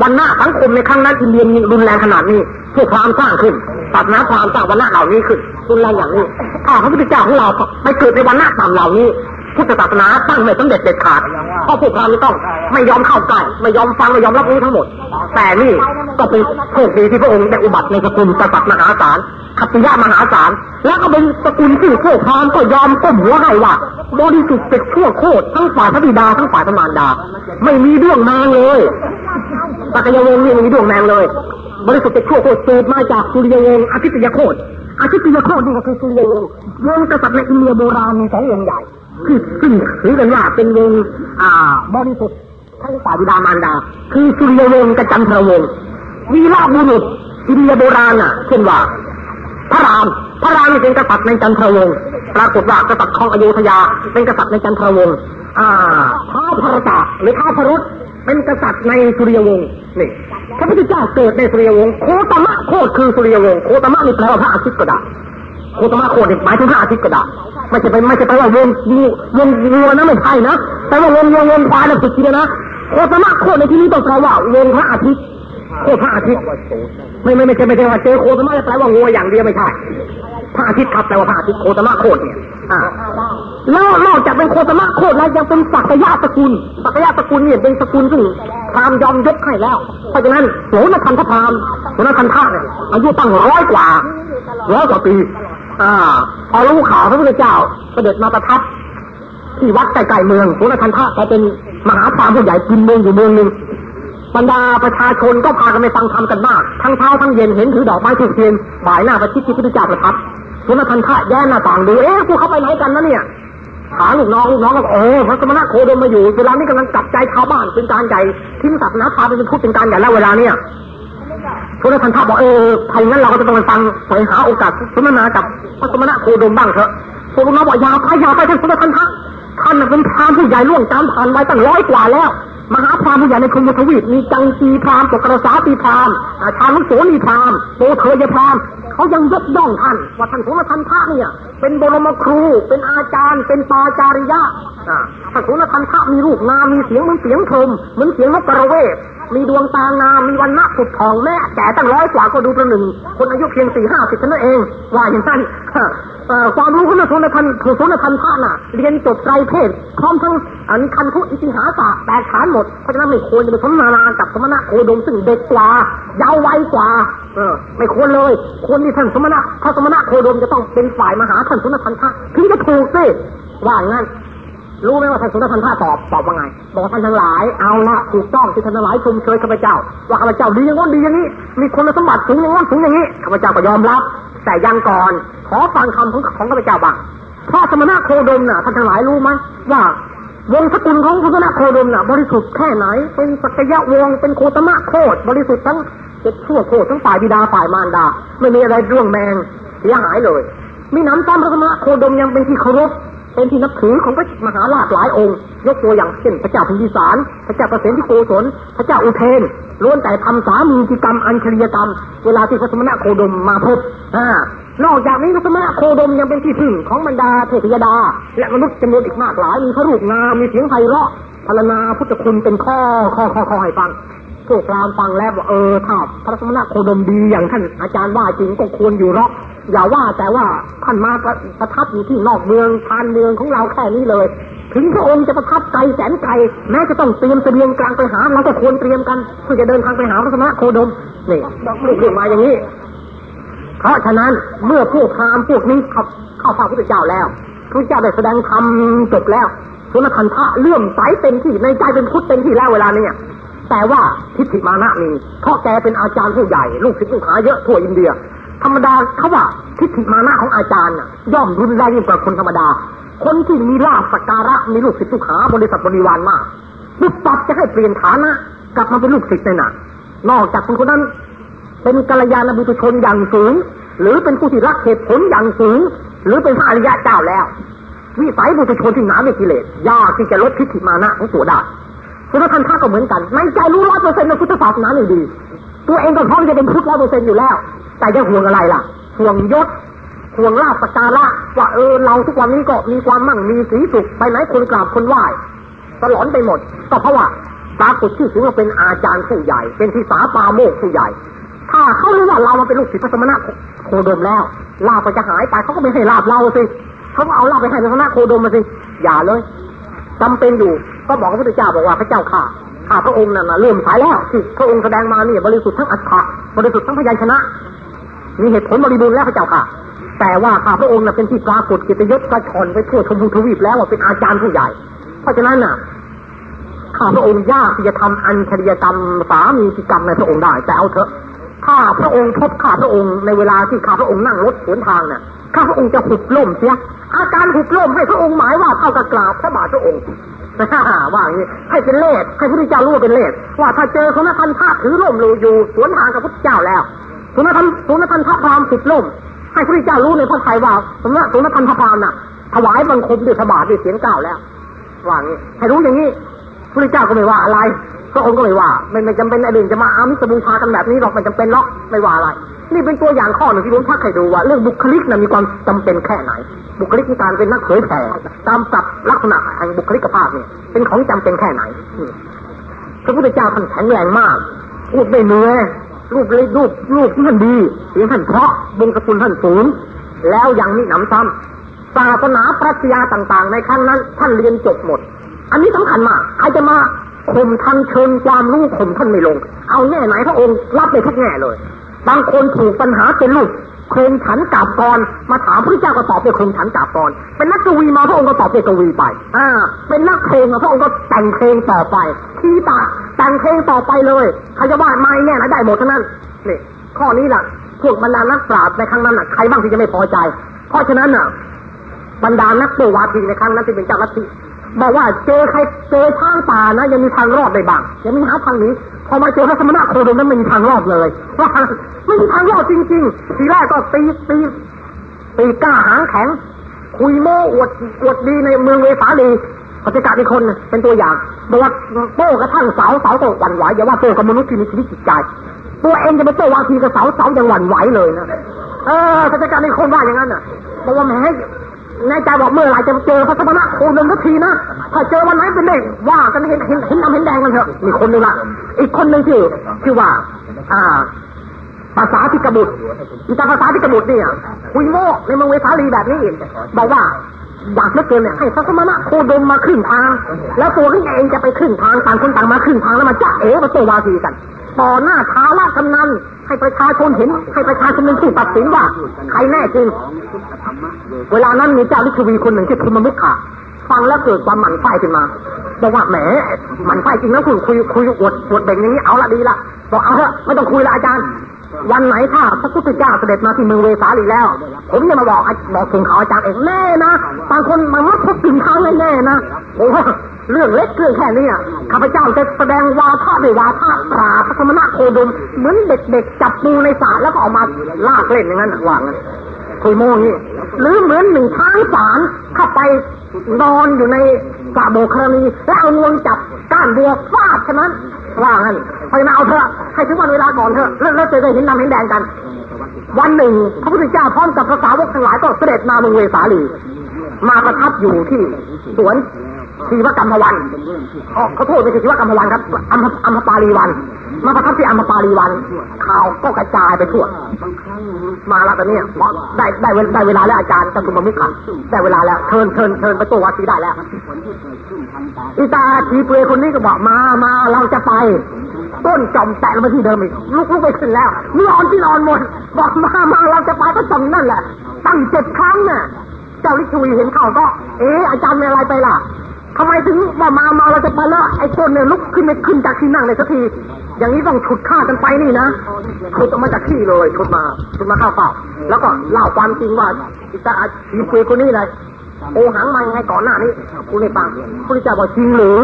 วันหน้าสังคมในครั้งนั้นอินเดียมีรุนแรงขนาดนี้พวกความสร้างขึ้นศาสนาความสร้างวันหน้าเหล่านี้ขึ้นรุนแรงอย่างนี้ถ้าพระพุทธเจ้าของเราไม่เกิดในวันหน้าต่ำเหล่านี้ พุทธศาสนาตั้งไม่สำเร็จเด็ดขาดเพราะพวกพราหมณ์นี่ต้องไม่ยอมเข้าใกล้ไม่ยอมฟังไม่ยอมรับรู้ทั้งหมด แต่นี่ก็เป็นโชคดีที่พระองค์ได้อุบัติในสกุลกษัตริย์มหาศาลขัตติยะมหาศาลแล้วก็เป็นสกุลที่พวกพราหมณ์ก็ยอมก้มหัวให้ว่าบริสุทธิ์เจ็ดชั่วโคตรทั้งฝ่ายพระบิดาทั้งฝ่ายพระมารดา ไม่มีเรื่องนางเลยปักยวงศ์นี่ไม่มีดวงแมงเลย บริสุทธิ์เจ็ดชั่วโคตรสืบมาจากสุริยวงศ์อาทิตยโคตรอาทิตยโคตรนี่ก็คือสุริยวงศ์วงศ์กษัตริย์ในอินเดียโบราณมีสองวงใหญ่ คือซึ่งถือกันว่าเป็นวงอ่าบริสุทธิ์ทั้งฝ่ายบิดามารดา คือสุริยวงศ์กับจันทรวงศ์วีรบุรุษอินเดียโบราณอะเช่นว่า พระรามพระรามเป็นกษัตริย์ในจันทรวงศ์ปรากฏว่ากษัตริย์ของอโยธยา เป็นกษัตริย์ในจันทรวงศ์อ่าท้าวพระตะหรือท้าวพระรุษเป็นกษัตริย์ในสุริยวงศ์นี่พระพุทธเจ้าเกิดในสุริยวงศ์โคตมะโคตคือสุริยวงศ์โคตมะนี่แปลว่าพระอาทิตย์ก็ได้ โคตมะโคตนี่หมายถึงพระอาทิตย์ก็ได้ไม่ใช่ไปไม่ใช่ไปว่าวงงูวงงูนะไม่ใช่นะแต่ว่าวงวงวงควายนะผิดทีเดียวนะโคตมะโคตในที่นี้ต้องแปลว่าวงพระอาทิตย์โคตรพระอาทิตย์ไม่ไม่ไม่ใช่ไม่ใช่ว่าเจอโคตมะแปลว่างูอย่างเดียวไม่ใช่พระอาทิตย์ครับแปลว่าพระอาทิตย์โคตมะโคตเนี่ยอ่าแล้วนอกจากเป็นโคตมะโคตแล้วยังเป็นสักยะสกุลสักยะสกุลเนี่ยเป็นสกุลซึ่งพรามยอมยกให้แล้ว เพราะฉะนั้นโสนคันธพรามโสนคันธะเนี่ยอายุตั้งร้อยกว่าร้อยกว่าปี อ่า พอรู้ข่าวพระพุทธเจ้าเสด็จมาประทับ ที่วัดใกล้ๆเมืองโสนคันธะแกเป็นมหาพรามผู้ใหญ่กินเมืองอยู่เมืองหนึ่งบรรดาประชาชนก็พากันไปฟังธรรมกันมาก ทั้งเช้าทั้งเย็นเห็นถือดอกไม้ถูกเทียนบ่ายหน้าประชิดที่พระพุทธเจ้าประทับสุนทรทะแย่หน้าต่างดูเอ๊ะพวกเขาไปไหนกันนะเนี่ยหาลูกน้องลูกน้องก็บอกเออพระสมณะโคดมมาอยู่เวลานี้กำลังกลับใจชาวบ้านเป็นการใหญ่ทิ้งศาสนาพาเป็นพุทธเป็นการใหญ่แล้วเวลาเนี้ย สุนทรทะบอกเออถ้าอย่างนั้นเราก็จะต้องไปฟังไปหาโอกาสสนทนากับพระสมณะโคดมบ้างเถอะพวกลูกน้องบอกอย่าไปอย่าไปท่านสุนทรทะท่านน่ะเป็นพราหมณ์ผู้ใหญ่ล่วงจำผ่านไว้ตั้งร้อยกว่าแล้ว มหาพรามผู้ใหญ่ในพรหมทวีปมีจังจีพรามณ์ปกรสาตีพรามอ่าชาลุโสนีพรามโตเทยพราม เขายังยกย่องท่านว่าท่านสมทันทะเนี่ย เป็นบรมครู เป็นอาจารย์ เป็นปาจาริยะท่านสมทันทะมีรูปงาม มีเสียงเหมือนเสียงพรมเหมือนเสียงนกกระเวกมีดวงตางาม มีวันณะผุดทองแม่แก่ตั้งร้อยกว่าก็ดูประหนึ่ง คนอายุเพียงสี่ห้าสิบเท่านั้นเอง ว่าอย่างนั้นความรู้ของนายโสนทันคือโสนทันพระน่ะ เรียนจบไตรเพศพร้อมทั้งอันคันทุอิติหาสะแตกฉานหมด เพราะฉะนั้นไม่ควรจะไปสมนานากับสมณะโคดมซึ่งเด็กกว่า ยาววัยกว่า เออ ไม่ควรเลย ควรที่ท่านสมณะพระสมณะโคดมจะต้องเป็นฝ่ายมหาท่านโสนทันพระถึงจะถูกสิว่าอย่างนั้นรู้ไหมว่าท่านสุนทรพันธ์ตอบตอบว่าไง บอกว่าท่านทั้งหลายเอาละถูกต้องที่ท่านทั้งหลายชมเชยข้าพเจ้า ว่าข้าพเจ้าดีอย่างนั้นดีอย่างนี้ มีคุณสมบัติสูงอย่างนั้นสูงอย่างนี้ข้าพเจ้าก็ยอมรับ แต่ยังก่อนขอฟังคำของของข้าพเจ้าบ้างพราะสมณะโคดมน่ะท่านทั้งหลายรู้ไหมว่าวงสกุลของพระสมณะโคดมน่ะบริสุทธิ์แค่ไหน เป็นสักยะวงเป็นโคตมะโคดบริสุทธิ์ทั้ง จ็ดชั่วโคตรทั้งฝ่ายบิดาฝ่ายมารดา ไม่มีอะไรเรื่องแมงเสียหายเลย มีน้ำซ้ำพระสมณะโคดมยังเป็นที่เคารพเป็นที่นับถือของพระมหาราชหลายองค์ ยกตัวอย่างเช่นพระเจ้าพิมพิสาร พระเจ้าประเสนที่โกศล พระเจ้าอุเทนล้วนแต่ทำสามีกิกรรมอัญชลียกรรม เวลาที่พระสมณะโคดมมาพบอ่านอกจากนี้พระสมณะโคดมยังเป็นที่พึ่งของบรรดาเทพยดา และมนุษย์จำนวนอีกมากหลาย มีพระรูปงาม มีเสียงไพเราะพรรณนาพุทธคุณเป็นข้อข้อข้อข้อให้ฟัง พวกพราหมณ์ฟังแล้วว่าเออถ้าพระสมณะโคดมดีอย่างท่านอาจารย์ว่าจริงก็ควรอยู่รอกอย่าว่าแต่ว่าท่านมาประประทับอยู่ที่นอกเมืองชานเมืองของเราแค่นี้เลย ถึงพระองค์จะประทับไกลแสนไกลแม้จะต้องเตรียมเสบียงกลางไปหาเราก็ควรเตรียมกันเพื่อจะเดินทางไปหาพระสมณะโคดมนี่เรื่องมาอย่างนี้ เพราะฉะนั้นเมื่อพวกพราหมณ์พวกนี้เข้าเข้าพระพุทธเจ้าแล้วพระเจ้าได้แสดงธรรมจบแล้วสุนทรพระเลื่อมใสเต็มที่ในใจเป็นพุทธเต็มที่แล้วเวลานี้ แต่ว่าทิฏฐิมานะมีเพราะแกเป็นอาจารย์ผู้ใหญ่ ลูกศิษย์ลูกหาเยอะทั่วอินเดีย ธรรมดาเขาว่าทิฏฐิมานะของอาจารย์ย่อมรุนแรงยิ่งกว่าคนธรรมดา คนที่มีลาภสกการะมีลูกศิษย์ลูกหาบริษัทบริวารมากปุ๊บปับจะให้เปลี่ยนฐานะกลับมาเป็นลูกศิษย์เลยน่ะนอกจากคนคนนั้น เป็นกัลยาณบุตรชนอย่างสูง หรือเป็นผู้ที่รักเหตุผลอย่างสูง หรือเป็นพระอริยะเจ้าแล้ววิสัยบุตรชนที่หนาไม่กิเลสยากที่จะลดทิฏฐิมานะของตัวได้ คุณท่านท่าก็เหมือนกันในใจรู้ร้อยเปอร์เซ็นต์ในพุทธศาสนานี่ดี ตัวเองก็พร้อมจะเป็นพุทธร้อยเปอร์เซ็นต์อยู่แล้ว แต่จะห่วงอะไรล่ะ ห่วงยศ ห่วงลาภสการะ ว่าเออเราทุกวันนี้ก็มีความมั่งมีสีสุขไปไหนคนกราบคนไหว้ตลอดไปหมด ก็เพราะว่าปรากฏชื่อเสียงว่าเป็นอาจารย์ผู้ใหญ่ เป็นที่สาปาโมกผู้ใหญ่ ถ้าเขารู้ว่าเรามาเป็นลูกศิษย์พระสมณะโคดมแล้ว ลาบก็จะหายไปเขาก็ไม่ให้ลาบเราสิเขาก็เอาลาบไปให้พระสมณะโคดมมาสิ อย่าเลยจำเป็นอยู่ ก็บอกพระพุทธเจ้าบอกว่าพระเจ้าข่าข้าพระองค์นั่นนะเริ่มสายแล้วที่พระองค์แสดงมาเนี่ยบริสุทธิ์ทั้งอัฏฐะบริสุทธิ์ทั้งพยัญชนะ มีเหตุผลบริบูรณ์แล้วพระเจ้าค่ะ แต่ว่าข้าพระองค์น่ะเป็นที่ปรากฏกิตยศกระชอนไปทั่วชมพูทวีปแล้วว่าเป็นอาจารย์ผู้ใหญ่ เพราะฉะนั้นน่ะข้าพระองค์ยากที่จะทำอัญชริยกรรมสามีกิกรรมในพระองค์ได้ แต่เอาเถอะถ้าพระองค์พบข้าพระองค์ในเวลาที่ข้าพระองค์นั่งรถสวนทางน่ะข้าพระองค์จะหุบล่มเสียอาการหุบล่มให้พระองค์หมายว่าเท่ากับกราบพระบาทพระองค์ ว่าอย่างนี้ให้เป็นเลขให้พระพุทธเจ้ารู้ว่าเป็นเลขว่าถ้าเจอคนนั้นท่านพระถือล่มอยู่สวนทางกับพระพุทธเจ้าแล้วสุนทรสุนทรพระพรามสิบล่ม ให้พระเจ้ารู้ในพระไทยว่าสมณะสุนทรพระพรามน่ะ ถวายบังคมด้วยพระบาทด้วยเสียงกล่าวแล้วว่างี้ให้รู้อย่างนี้พระเจ้าก็ไม่ว่าอะไรพระองค์ก็ไม่ว่าไม่ไม่จำเป็นอ้เรื่องจะมาอามิสบูชากันแบบนี้หรอกไม่จำเป็นหรอกไม่ว่าอะไร นี่เป็นตัวอย่างข้อหนึ่งที่ผมทักให้ดูว่า เรื่องบุคลิกน่ะมีความจำเป็นแค่ไหน บุคลิกในการเป็นนักเผยแผ่ตามศัพท์ลักษณะแห่งบุคลิกภาพเนี่ย เป็นของจำเป็นแค่ไหนพระพุทธเจ้าท่านแข็งแรงมากพูดไม่เหนื่อยรูปเล็กรูปรูปท่านดีเสียงท่านเพราะบงสกุลท่านสูง แล้วยังมีหนำซ้ำศาสนาปรัชญาต่างๆ ในครั้งนั้น ท่านเรียนจบหมด อันนี้สำคัญมากใครจะมาข่มท่านเชิญความรู้ข่มท่านไม่ลง เอาแง่ไหนพระองค์รับไปทุกแง่เลย บางคนถูกปัญหาเป็นลูก โครงฉันกาบกรมาถามพระเจ้าก็ตอบเป็นโครงฉันกาบกรเป็นนักกวีมาพระองค์ก็ตอบเป็นกวีไป อ่า เป็นนักเพลงพระองค์ก็แต่งเพลงต่อไป ทีตาแต่งเพลงต่อไปเลยใครจะว่าไม่แน่นะได้หมดทั้งนั้นนี่ข้อนี้แหละพวกบรรดานักปราชญ์ในครั้งนั้นน่ะใครบ้างที่จะไม่พอใจ เพราะฉะนั้นน่ะบรรดานักโตวาทีในครั้งนั้นที่เป็นเจ้าลัทธิ บอกว่าเจอใครเจอช้างป่านะยังมีทางรอดได้บ้างยังมีหาทางนี้พอมาเจอพระสมณะโคดมนั้นไม่มีทางรอดเลยว่าไม่มีทางรอดจริง ๆ ทีแรกก็ตีตีตีกล้าหางแข็ง คุยโม้อวดอวดดีในเมืองเวสาลีปฏิกาอีกคนเป็นตัวอย่างบอกว่าโป้กระทั่งเสาเสาก็หวั่นไหวอย่าว่าโป้กับมนุษย์ที่มีชีวิตจิตใจ ตัวเองจะไปโต้วาทีกับเสาเสายังหวั่นไหวเลยนะเออปฏิกาอีกคนว่าอย่างนั้นน่ะบอกว่าแหม ในใจบอกเมื่อไหร่จะเจอพระสมณะโคดมสักทีนะถ้าเจอวันไหนเป็นเด็กว่ากันเห็นเห็นเห็นดำเห็นแดงกันเถอะมีคนหนึ่งละอีกคนหนึ่งชื่อชื่อว่า อ่าภาษาที่กบุตรอีตาภาษาที่กบุตรเนี่ยคุยโง่ในเมืองเวสาลีแบบนี้บอกว่าอยากเลือเกินเนี่ยให้พระสมณะโคดมมาขึ้นทาง แล้วตัวขึ้นเองจะไปขึ้นทางต่างคนต่างมาขึ้นทางแล้วมาจ้าเอ๋มาโตวาทีกัน ต่อหน้าท้าละกำนันให้ประชาชนเห็น ให้ประชาชนเป็นผู้ตัดสินว่าใครแน่จริง เวลานั้นมีเจ้าลิขวีคนหนึ่งที่อธุมมุขะฟังแล้วเกิดความหมั่นไส้ขึ้นมาบอกว่าแหมหมั่นไส้จริงนะคุณคุยคุยอวดอวดเบ่งอย่างนี้เอาละดีละบอกเอาเถอะไม่ต้องคุยละอาจารย์ วันไหนถ้าพระพุทธเจ้าเสด็จมาที่เมืองเวสาลีแล้ว ผมจะมาบอกบอกถึงเขาอาจารย์เองแน่นะบางคนมันมัดพบถึงขางแน่ๆนะโอ้เรื่องเล็กเรื่องแค่นี้ข้าพเจ้าจะแสดงวาทะด้วยวาทะปราพระสมณะโคดมเหมือนเด็กๆจับปูในสระแล้วก็ออกมาลากเล่นอย่างนั้นว่างั้น คุยโม่งี้หรือเหมือนหนึ่งช้างสารเข้าไปนอนอยู่ในสระโบกครณีแล้วเอางวงจับก้านเบือฟาดฉะนั้นว่างั้นเพราเอาเถอะให้ถึงวันเวลาก่อนเถอะแล้วเจะได้เห็นดำเห็นแดงกัน วันหนึ่งพระพุทธเจ้าพร้อมกับพระสาวกทั้งหลายก็เสด็จมาเมืองเวสาลี มาประทับอยู่ที่สวน ชีวกรรมวันอ๋อเขาโทษไม่ใช่ชีวกรรมวันครับอัมพอัมปาลีวัน มาประทับที่อัมพปาลีวัน ข่าวก็กระจายไปทั่ว มาแล้วตอนนี้ได้ได้ได้เวลาแล้วอาจารย์จตุมมุขะได้เวลาแล้วเชิญเชิญเชิญไปตัววัดสีได้แล้วอีตาทีเปรคนนี้ก็บอกมามาเราจะไปต้นจอมแตะมาที่เดิมอีกลุกลุกไปขึ้นแล้วนอนที่นอนหมด บอกมามาเราจะไปก็จอมนั่นแหละ ตั้งเจ็ดครั้งน่ะ เจ้าลิชวีเห็นข่าวก็ เอออาจารย์มีอะไรไปล่ะ ทำไมถึงว่ามามาเราจะไปแล้วไอ้คนเนี่ยลุกขึ้นไม่ขึ้นจากที่นั่งเลยสักที อย่างนี้ต้องฉุดฆ่ากันไปนี่นะฉุดออกมาจากที่เลยฉุดมาฉุดมาข้าเปล่า แล้วก็เล่าความจริงว่าอิตาชีเฟคนนี้เลย โอหังมายังไงก่อนหน้านี้คุณไม่ฟังพระเจ้าบอกจริงหรือ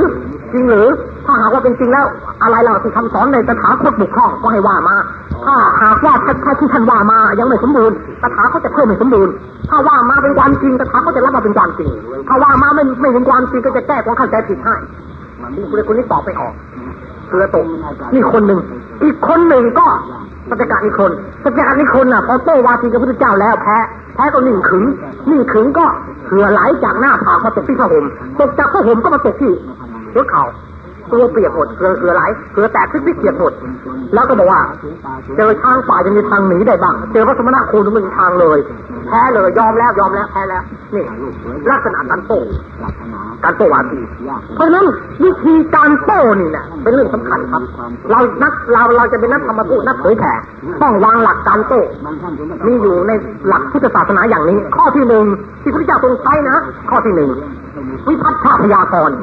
จริงหรือ ถ้าหากว่าเป็นจริงแล้ว อะไรเราที่คำสอนในตถาคตบุกข้องก็ให้ว่ามา ถ้าหากว่าถ้าที่ท่านว่ามายังไม่สมบูรณ์ตถาเขาจะเพิ่มให้สมบูรณ์ถ้าว่ามาเป็นความจริงตถาเขาจะรับมาเป็นความจริง ถ้าว่ามาไม่ไม่เป็นความจริงก็จะแก้ความเข้าใจผิดให้นี่คุณคนนี้ตอบไม่ออกเสือตกนี่คนหนึ่ง อีกคนหนึ่งก็สัจกะนิคนสัจกะนิคนน่ะพอโต้วาทีกับพระพุทธเจ้าแล้วแพ้แพ้ก็นิ่งขึงนิ่งขึงก็เหือไหลจากหน้าผากมาตกที่ผ้าห่มตกจากผ้าห่มก็มาตกที่หัวเข่า ตัวเปียกหมดเกลือเกลือไหลเกลือแตกพลิกเปียกหมด แล้วก็บอกว่า เจอช้างป่าจะมีทางหนีได้บ้าง เจอพระสมณะโคดมันทางเลย แพ้เลยยอมแล้วยอมแล้วแพ้แล้ว นี่ลักษณะการโต้การโต้วาทีเพราะนั้นวิธีการโต้นี่เนี่ยเป็นเรื่องสำคัญครับ เรานักเราเราจะเป็นนักธรรมทูตนักเผยแผ่ต้องวางหลักการโต้มีอยู่ในหลักพุทธศาสนาอย่างนี้ ข้อที่หนึ่งที่พระเจ้าทรงใช้นะ ข้อที่หนึ่งวิพัฒนาพยากรณ์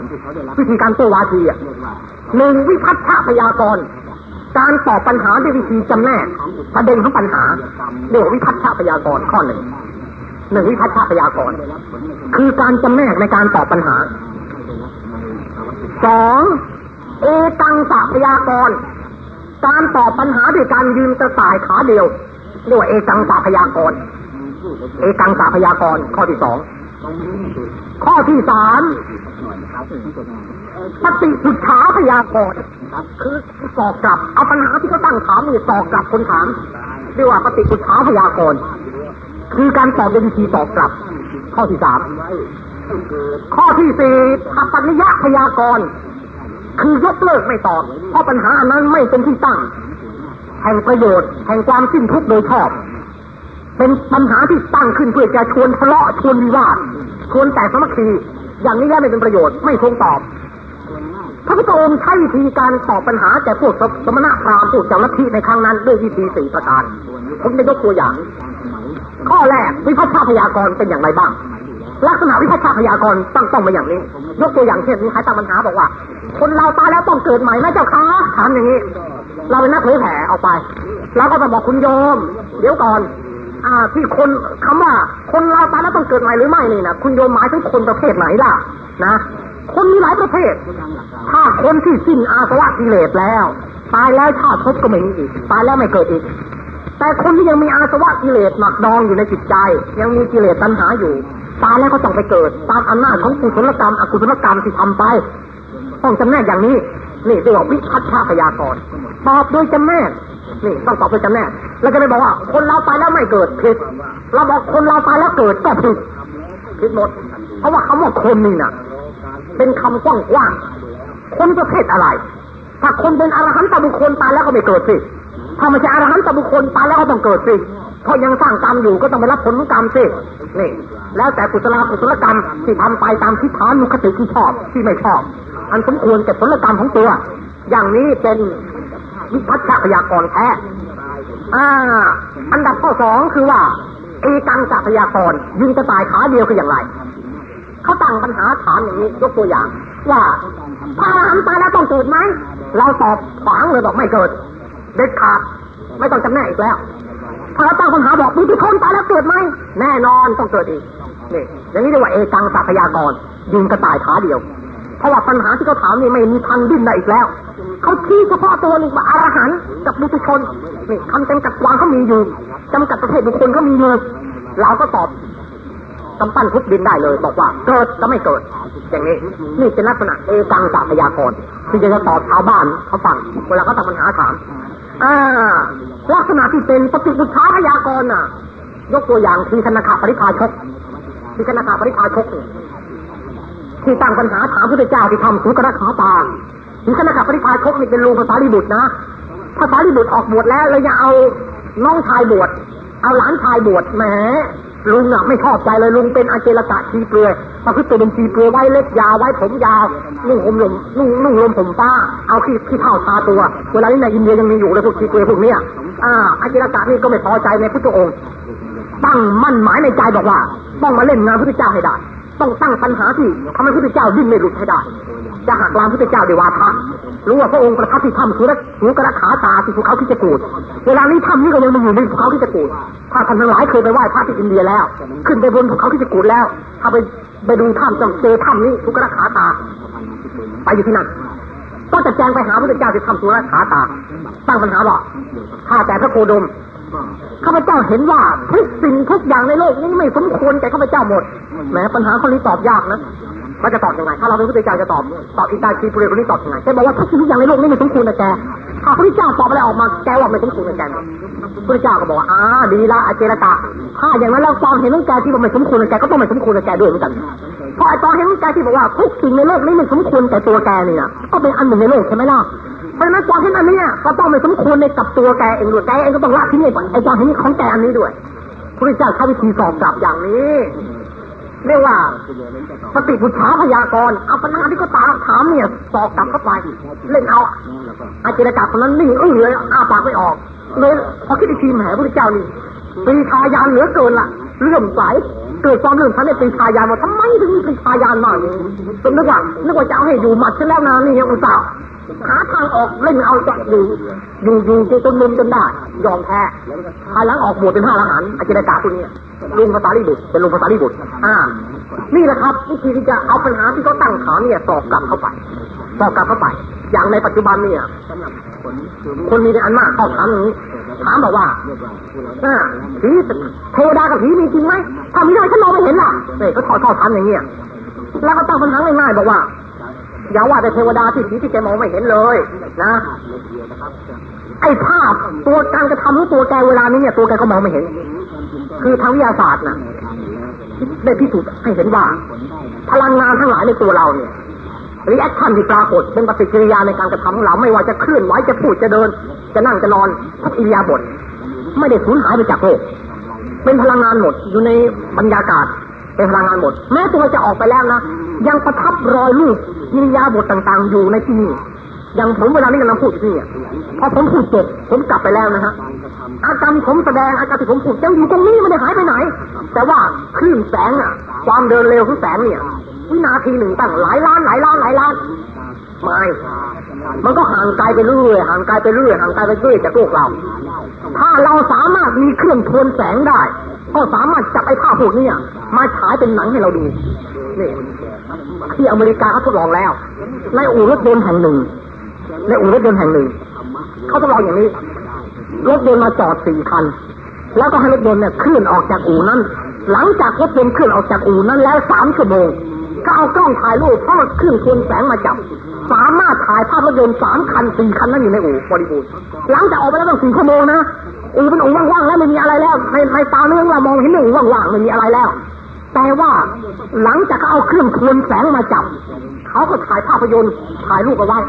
วิธีการโต้วาทีอะหนึ่งวิพัฒนาพยากรณ์การตอบปัญหาด้วยวิธีจำแนกประเด็นของปัญหาเรียกว่าวิพัฒนาพยากรณ์ข้อหนึ่งหนึ่งวิพัฒนาพยากรณ์คือการจำแนกในการตอบปัญหาสองเอตังสะพยากรณ์การตอบปัญหาด้วยการยืนกระต่ายขาเดียวเรียกว่าเอตังสะพยากรณ์เอตังสะพยากรณ์ข้อที่สอง ข้อที่สามปฏิสุชาพยากรณ์คือสอบกลับ เอาปัญหาที่เขาตั้งถามนี่สอบกลับคนถามเรียกว่าปฏิสุชาพยากรณ์คือการตอบด้วยวิธีตอบกลับ ข้อที่สามข้อที่สี่อปัญญาพยากรณ์คือยกเลิกไม่ตอบเพราะปัญหาอันนั้นไม่เป็นที่ตั้งแห่งประโยชน์แห่งความสิ้นทุกข์โดยชอบ เป็นปัญหาที่ตั้งขึ้นเพื่อจะชวนทะเลาะชวนวิวาทชวนแต่สมัคคีอย่างนี้แย่ไม่เป็นประโยชน์ไม่ทรงตอบพระพุทธองค์ใช้วิธีการตอบปัญหาแก่พวกสมณะพราหมณ์พวกเจ้าลัทธิในครั้งนั้นด้วยวิธีสี่ประการผมจะยกตัวอย่าง ข้อแรกวิพัฒนาพยากรณ์เป็นอย่างไรบ้าง ลักษณะวิพัฒนาพยากรณ์ตั้งต้องมาอย่างนี้ ยกตัวอย่างเช่นมีใครตั้งปัญหาบอกว่า คนเราตายแล้วต้องเกิดใหม่ไหมเจ้าคะถามอย่างนี้ เราเป็นนักเผยแผ่ออกไปเราก็จะบอกคุณโยม เดี๋ยวก่อน อ่า ที่คนคำว่า คนเราตายแล้วต้องเกิดใหม่หรือไม่นี่นะคุณโยมหมายถึงคนประเภทไหนล่ะ นะคนมีหลายประเภท ถ้าคนที่สิ้นอาสวะกิเลสแล้ว ตายแล้วชาติภพก็ไม่มีอีก ตายแล้วไม่เกิดอีก แต่คนที่ยังมีอาสวะกิเลสหมักดองอยู่ในจิตใจ ยังมีกิเลสตัณหาอยู่ ตายแล้วก็ต้องไปเกิด ตามอำนาจของกุศลกรรม อกุศลกรรมที่ทำไป ต้องจำแนกอย่างนี้ นี่เรียกว่าวิพัฒนาพยากรณ์ตอบโดยจำแนก นี่ต้องตอบโดยจำแนกแล้วจะไม่บอกว่า คนเราตายแล้วไม่เกิดผิดเราบอกคนเราตายแล้วเกิดก็ผิดผิดหมดเพราะว่าคำว่าคนนี่น่ะเป็นคำกว้างๆคนประเภทอะไร ถ้าคนเป็นอรหันตบุคคลตายแล้วก็ไม่เกิดสิถ้าไม่ใช่อรหันตบุคคลตายแล้วก็ต้องเกิดสิเพราะยังสร้างกรรมอยู่ก็ต้องไปรับผลของกรรมสินี่แล้วแต่กุศลกุศลกรรมที่ทำไปตามทิฏฐานุคติที่ชอบที่ไม่ชอบ อันสมควรแก่ผลกรรมของตัว อย่างนี้เป็น วิพัฒนาพยากรแท้อ่า อันดับข้อสองคือว่าเอกังสัพยากรยิงกระต่ายขาเดียวคืออย่างไร เขาตั้งปัญหาถามอย่างนี้ยกตัวอย่าง ว่าพระอรหันต์ตายแล้วต้องเกิดไหมเราตอบขวางเลยบอกไม่เกิด เด็ดขาดไม่ต้องจำแนกอีกแล้วถ้าเราตั้งปัญหาบอกมีที่คนตายแล้วเกิดไหมแน่นอนต้องเกิดอีกนี่อย่างนี้เรียกว่าเอกังสัพยากรยิงกระต่ายขาเดียว เพราะว่าปัญหาที่เขาถามนี่ไม่มีทางดิ้นได้อีกแล้ว เขาชี้เฉพาะตัวนี่ว่าอรหันกับบุตุชนนี่คำจำกัดวางเขามีอยู่จำกัดประเภทบุคคลเขามีอยู่เราก็ตอบกำปั้นทุบดินได้เลย บอกว่าเกิดก็ไม่เกิด อย่างนี้นี่เป็นลักษณะเอกังสาพยากรณ์ที่จะตอบชาวบ้านเขาฟังเวลาเขาตั้งปัญหาถามอ่าลักษณะที่เป็นปฏิบุชาพยากรณ์น่ะ ยกตัวอย่างทีคณะขาปริพาชกทีคณะขาปริพาชกเนี่ย ที่ตั้งปัญหาถามพระเจ้าที่ทำสุกระขาตาทีคณะขาปริพาชกนี่เป็นลุงภาษาลิบุตรนะภาษาลิบุตรออกบวชแล้วเลยจะเอาน้องชายบวชเอาหลานชายบวชแหมลุงอะไม่ชอบใจเลยลุงเป็นอาเจรกะชีเปลือยประพฤติตัวเป็นชีเปลือยไว้เล็บยาวไว้ผมยาวนุ่งห่มลมนุ่งนุ่งลมผมฟ้า เอาขี้ขี้เท่าทาตัว เวลานี้ในอินเดียยังมีอยู่เลยพวกชีเปลือยพวกเนี้ยอ่าอาเจรกะนี่ก็ไม่พอใจในพุทธองค์ตั้งมั่นหมายในใจบอกว่า ต้องมาเล่นงานพระเจ้าให้ได้ ต้องตั้งปัญหาที่ทำให้พระพุทธเจ้าดิ้นไม่หลุดให้ได้ จะหักล้างพระพุทธเจ้าด้วาทะรู้ว่าพระองค์ประทับที่ถ้ำสุรสูกระขาตาที่ภูเขาที่จะกูดเวลานี้ถ้ำนี้ก็ยังมีอยู่ในภูเขาที่จะกูดถ้าท่านทั้งหลายเคยไปไหว้พระที่อินเดียแล้ว ขึ้นไปบนภูเขาที่จะกูดแล้ว ถ้าไปไปดูถ้ำจะเจอถ้ำนี้สุกระขาตา ไปอยู่ที่นั่นก็จะแจ้งไปหาพระพุทธเจ้าที่ถ้ำสุรขาตา ตั้งปัญหาบอกข้าแต่พระโคดม ข้าพเจ้าเห็นว่าทุกสิ่งทุกอย่างในโลกนี้ไม่สมควรแก่ข้าพเจ้าหมดแม้ปัญหาข้อนี้ตอบยากนะว่าจะตอบยังไง ถ้าเราเป็นพระพุทธเจ้าจะตอบ ตอบอินตาคีปุเรคนนี้ตอบยังไงแกบอกว่าทุกสิ่งทุกอย่างในโลกนี้ไม่สมควรนะแกถ้าพระพุทธเจ้าตอบอะไรออกมาแกว่าไม่สมควรนะแกพระพุทธเจ้าก็บอกว่าอ่าดีละอาเจรตะ ถ้าอย่างนั้นแล้วตอนเห็นของแกที่ว่าไม่สมควรนะแกก็ต้องไม่สมควรนะแกด้วยเหมือนกันเพราะไอ้ตอนเห็นของแกที่บอกว่าทุกสิ่งในโลกนี้ไม่สมควรแก่ตัวแกเนี่ยก็เป็นอันหนึ่งในโลกใช่ไหมล่ะ เพราะนั้นความเห็นอันนี้ก็ต้องไม่สมควรในกับตัวแกเองด้วยแกเองก็ต้องละทิ้งไอ้ไอ้ความเห็นของแกอันนี้ด้วยพระเจ้าใช้วิธีสอบกลับอย่างนี้เรียกว่าสติปุจฉาพยากรเอาปัญหาที่ก็ตามถามเนี่ยสอบกลับเข้าไปเล่นเอาอาจิรกาคนนั้นนิ่งอึ้งเลยอาปากไม่ออก เลยพอคิดอีกทีแหมพระเจ้านี่ปรีชายานเหลือเกินล่ะ เลื่อมใส เกิดความเลื่อมใสในปรีชายานว่าทำไมถึงมีปรีชายานมากนี้จนนึกว่านึกว่าจะเอาให้อยู่หมัดซะแล้วนะนี่ยังอุตส่าห์หาทางออกเล่นเอาจะอยู่อยู่อยู่จนมุมจนได้ ยอมแพ้ภายหลังออกบวชเป็นพระอรหันต์อาจารย์กาคนนี้ลุงภาษาลิบุตรเป็นลุงภาษาลิบุตรอ่า นี่แหละครับวิธีที่จะเอาปัญหาที่เขาตั้งฐานเนี่ยสอบกลับเข้าไปสอบกลับเข้าไป อย่างในปัจจุบันเนี่ยคนมีในอันมากเข้าถามอย่างนี้ถามบอกว่าผีเทวดากับผีมีจริงไหมถ้ามีอะไรฉันมองไม่เห็นล่ะเนี่ยก็ถอดข้อถามอย่างเงี้ยแล้วก็ตั้งปัญหาง่ายๆบอกว่า อย่าว่าแต่เทวดาที่ผีที่แกมองไม่เห็นเลยนะไอ้ภาพตัวการกระทำของตัวแกเวลานี้เนี่ยตัวแกก็มองไม่เห็น คือทางวิทยาศาสตร์น่ะได้พิสูจน์ให้เห็นว่า พลังงานทั้งหลายในตัวเราเนี่ย reaction ที่ปรากฏเป็นปฏิกิริยาในการกระทำของเราไม่ว่าจะเคลื่อนไหวจะพูดจะเดิน จะนั่งจะนอนทุกอิริยาบถไม่ได้สูญหายไปจากโลก เป็นพลังงานหมดอยู่ในบรรยากาศ เป็นพลังงานหมด แม้ตัวจะออกไปแล้วนะยังประทับรอยรูปอิริยาบถต่างๆ อยู่ในที่นี่อย่างผมเวลานี้กำลังพูดอยู่นี่พอผมพูดจบผมกลับไปแล้วนะฮะอาการผมแสดงอาการที่ผมพูดยังอยู่ตรงนี้ไม่ได้หายไปไหน แต่ว่าคลื่นแสงอะความเดินเร็วของแสงเนี่ยวินาทีหนึ่งตั้งหลายล้านหลายล้านหลายล้าน ไม่มันก็ห่างไกลไปเรื่อยห่างไกลไปเรื่อยห่างไกลไปเรื่อยจากโลกเรา ถ้าเราสามารถมีเครื่องทวนแสงได้ ก็สามารถจับไอ้ภาพพวกนี้มาฉายเป็นหนังให้เราดูนี่ที่อเมริกาเขาทดลองแล้ว ในอู่รถยนต์แห่งหนึ่ง ในอู่รถยนต์แห่งหนึ่งเขาทดลองอย่างนี้ รถยนต์มาจอดสี่คัน แล้วก็ให้รถยนต์เนี่ยเคลื่อนออกจากอู่นั้น หลังจากรถยนต์เคลื่อนออกจากอู่นั้นแล้วสามชั่วโมง ก็เอากล้องถ่ายรูปเพราะมันเครื่องทวนแสงมาจับ สามารถถ่ายภาพรถยนต์สามคันสี่คันนั้นอยู่ในอู่บริบูรณ์หลังจากออกไปแล้วตั้งสี่ชั่วโมงนะอู่เป็นอู่ว่างๆแล้วไม่มีอะไรแล้ว ในในตาเนื้อเรามองเห็นอู่ว่างๆไม่มีอะไรแล้ว แต่ว่าหลังจากเขาเอาเครื่องทวนแสงมาจับเขาก็ถ่ายภาพยนตร์ถ่ายรูปเอาไว้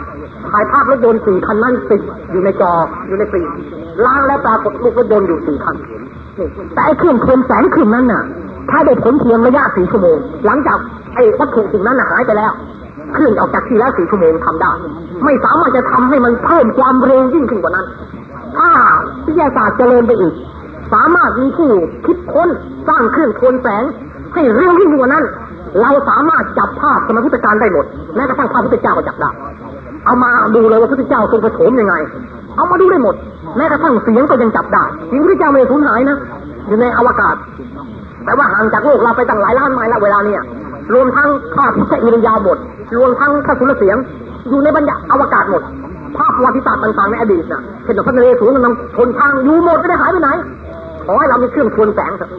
ถ่ายภาพรถยนต์สี่คันนั้นติดอยู่ในจออยู่ในปีล้างแล้วปรากฏรูปรถยนต์อยู่สี่คันแต่ไอ้เครื่องทวนแสงคืนนั้นน่ะ ถ้าได้ผลเพียงระยะสี่ชั่วโมง หลังจากไอ้วัตถุสิ่งนั้นหายไปแล้วเคลื่อนออกจากที่แล้วสี่ชั่วโมงทำได้ ไม่สามารถจะทำให้มันเพิ่มความเร็วยิ่งขึ้นกว่านั้น ถ้าวิทยาศาสตร์เจริญไปอีก สามารถมีผู้คิดค้นสร้างเครื่องทวนแสงให้เร็วยิ่งกว่านั้น เราสามารถจับภาพสมัยพุทธกาลได้หมดแม้กระทั่งภาพพุทธเจ้าก็จับได้เอามาดูเลยว่าพุทธเจ้าทรงประโฉมยังไง เอามาดูได้หมดแม้กระทั่งเสียงก็ยังจับได้เสียงพุทธเจ้าไม่ได้สูญหายนะอยู่ในอวกาศ แต่ว่าห่างจากโลกเราไปตั้งหลายล้านไมล์แล้วเวลาเนี่ยรวมทั้งภาพพุทธอิริยาบถรวมทั้งข้าสุรเสียง อยู่ในบรรยากาศอวกาศหมดภาพประวัติศาสตร์ต่างๆในอดีตนะเช่นพระนเรศวรนำชนทางอยู่หมดไม่ได้หายไปไหนขอให้เรามีเครื่องทวนแสงเถอะ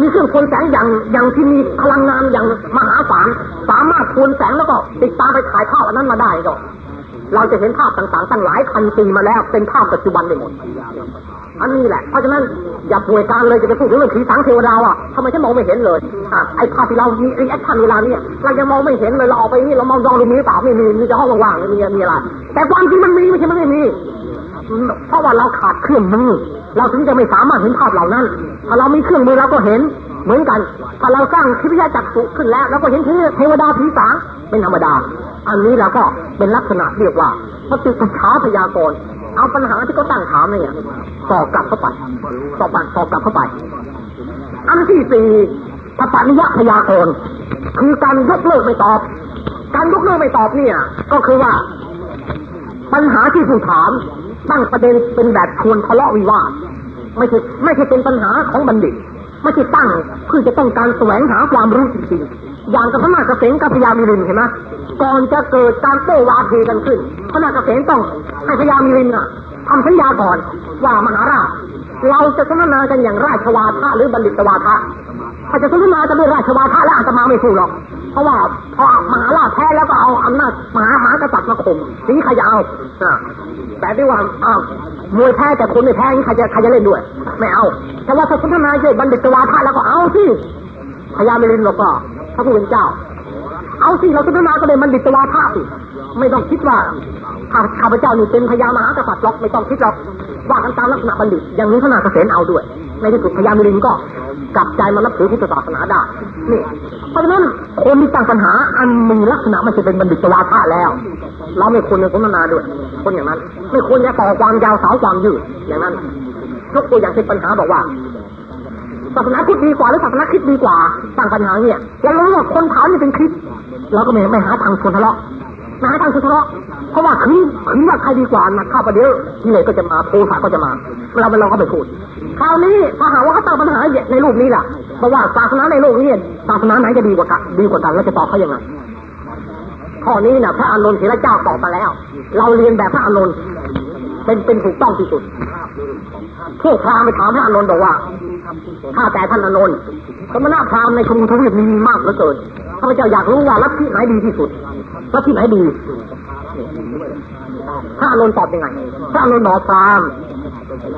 มีเครื่องทวนแสงอย่างอย่างที่มีพลังงานอย่างมหาศาลสามารถทวนแสงแล้วก็ติดตามไปถ่ายภาพอันนั้นมาได้ก็ เราจะเห็นภาพต่างๆ ตั้งหลายพันปีมาแล้ว เป็นภาพปัจจุบันได้หมดอันนี้แหละ เพราะฉะนั้นอย่าป่วยการเลยจะไปพูดถึงเรื่องผีสางเทวดาว่ะทำไมฉันมองไม่เห็นเลยอะไอ้ภาพที่เรามี reaction เวลาเนี่ยเรายังมองไม่เห็นเลยเราออกไปนี่เรามองดองดูมีหรือเปล่าไม่มีมีแต่ห้องว่างๆมีมีอะไรแต่ความจริงมันมีไม่ใช่มันไม่มีเพราะว่าเราขาดเครื่องมือ เราถึงจะไม่สามารถเห็นภาพเหล่านั้น ถ้าเรามีเครื่องมือเราก็เห็น เหมือนกัน ถ้าเราสร้างทิพยจักษุขึ้นแล้วเราก็เห็นเทวดาผีสางเป็นธรรมดา อันนี้เราก็เป็นลักษณะเรียกว่าปฏิปชาพยากรณ์เอาปัญหาที่เขาตั้งถามเนี่ยสอบกลับเข้าไปสอบบัตอบกลับเข้าไป อันที่สี่ทัปนิยพยากรณ์คือการยกเลิกไม่ตอบ การยกเลิกไม่ตอบเนี่ย ก็คือว่า ปัญหาที่ผู้ถามตั้งประเด็นเป็นแบบชวนทะเลาะวิวาทไม่ใช่ไม่ใช่เป็นปัญหาของบัณฑิต ไม่ใช่ตั้งเพื่อจะต้องการแสวงหาความรู้จริงๆ อย่างกับพระนาคเษนกับพญามิรินเห็นไหมก่อนจะเกิดการโต้วาทีกันขึ้น พระนาคเษนต้องให้พญามิรินอะทำสัญญาก่อนว่ามหาราช เราจะสนทนากันอย่างราชวาทะหรือบัณฑิตวาทะ ถ้าจะสนทนาจะด้วยราชวาทะแล้วอาตมาไม่สู้หรอก เพราะว่าพอมหาราชแพ้แล้วก็เอาอำนาจมหามหากษัตริย์มาข่มนี้ใครจะเอาแต่ด้วยว่าอ้าวมวยแพ้แต่คนไม่แพ้นี่ใครจะใครจะเล่นด้วย ไม่เอา แต่ว่าถ้าสนทนาด้วยบัณฑิตวาทะแล้วก็เอาสิพญามิรินบอกก็พระผู้เป็นเจ้า เอาสิเราสนทนาก็เลยบัณฑิตวาทะสิไม่ต้องคิดว่าข้าข้าพเจ้านี่เป็นพญามหากษัตริย์หรอกไม่ต้องคิดหรอกว่ากันตามลักษณะบัณฑิตอย่างนี้พระนาคเษนเอาด้วย ในที่สุดพญามิรินก็กลับใจมานับถือพุทธศาสนาได้ นี่ เพราะฉะนั้นคนที่ตั้งปัญหาอันมีลักษณะไม่ใช่เป็นบัณฑิตวาทะแล้ว เราไม่ควรจะสนทนาด้วย คนอย่างนั้น ไม่ควรจะต่อความยาวสาวความยืดอย่างนั้นยกตัวอย่างเช่นปัญหาบอกว่าศาสนาพุทธดีกว่าหรือศาสนาคริสต์ดีกว่าตั้งปัญหาเนี่ยเรารู้ว่าคนถามนี่เป็นคริสต์เราก็ไม่ไม่หาทางชวนทะเลาะ ไม่หาทางสุทะเลาะเพราะว่าคืนคืนว่าใครดีกว่านะข้าประเดี๋ยวที่ไหนก็จะมาโพสะก็จะมาเราเราก็ไปพูดคราวนี้ถ้าหาว่าเขาตั้งปัญหาในรูปนี้ล่ะเพราะว่าศาสนาในโลกนี้ศาสนาไหนจะดีกว่ากันดีกว่ากันแล้วจะตอบเขายังไงข้อนี้นะพระอานนท์เถระเจ้าตอบมาแล้ว เราเรียนแบบพระอานนท์ เป็นเป็นถูกต้องที่สุดพวกพราหมณ์ไปถามพระอานนท์บอกว่าข้าแต่ท่านอานนท์สมณพราหมณ์ในชมพูทวีปมีมากเหลือเกินข้าพเจ้าอยากรู้ว่าลัทธิไหนดีที่สุดลัทธิไหนดีพระอานนท์ตอบยังไงพระอานนท์บอกพราหมณ์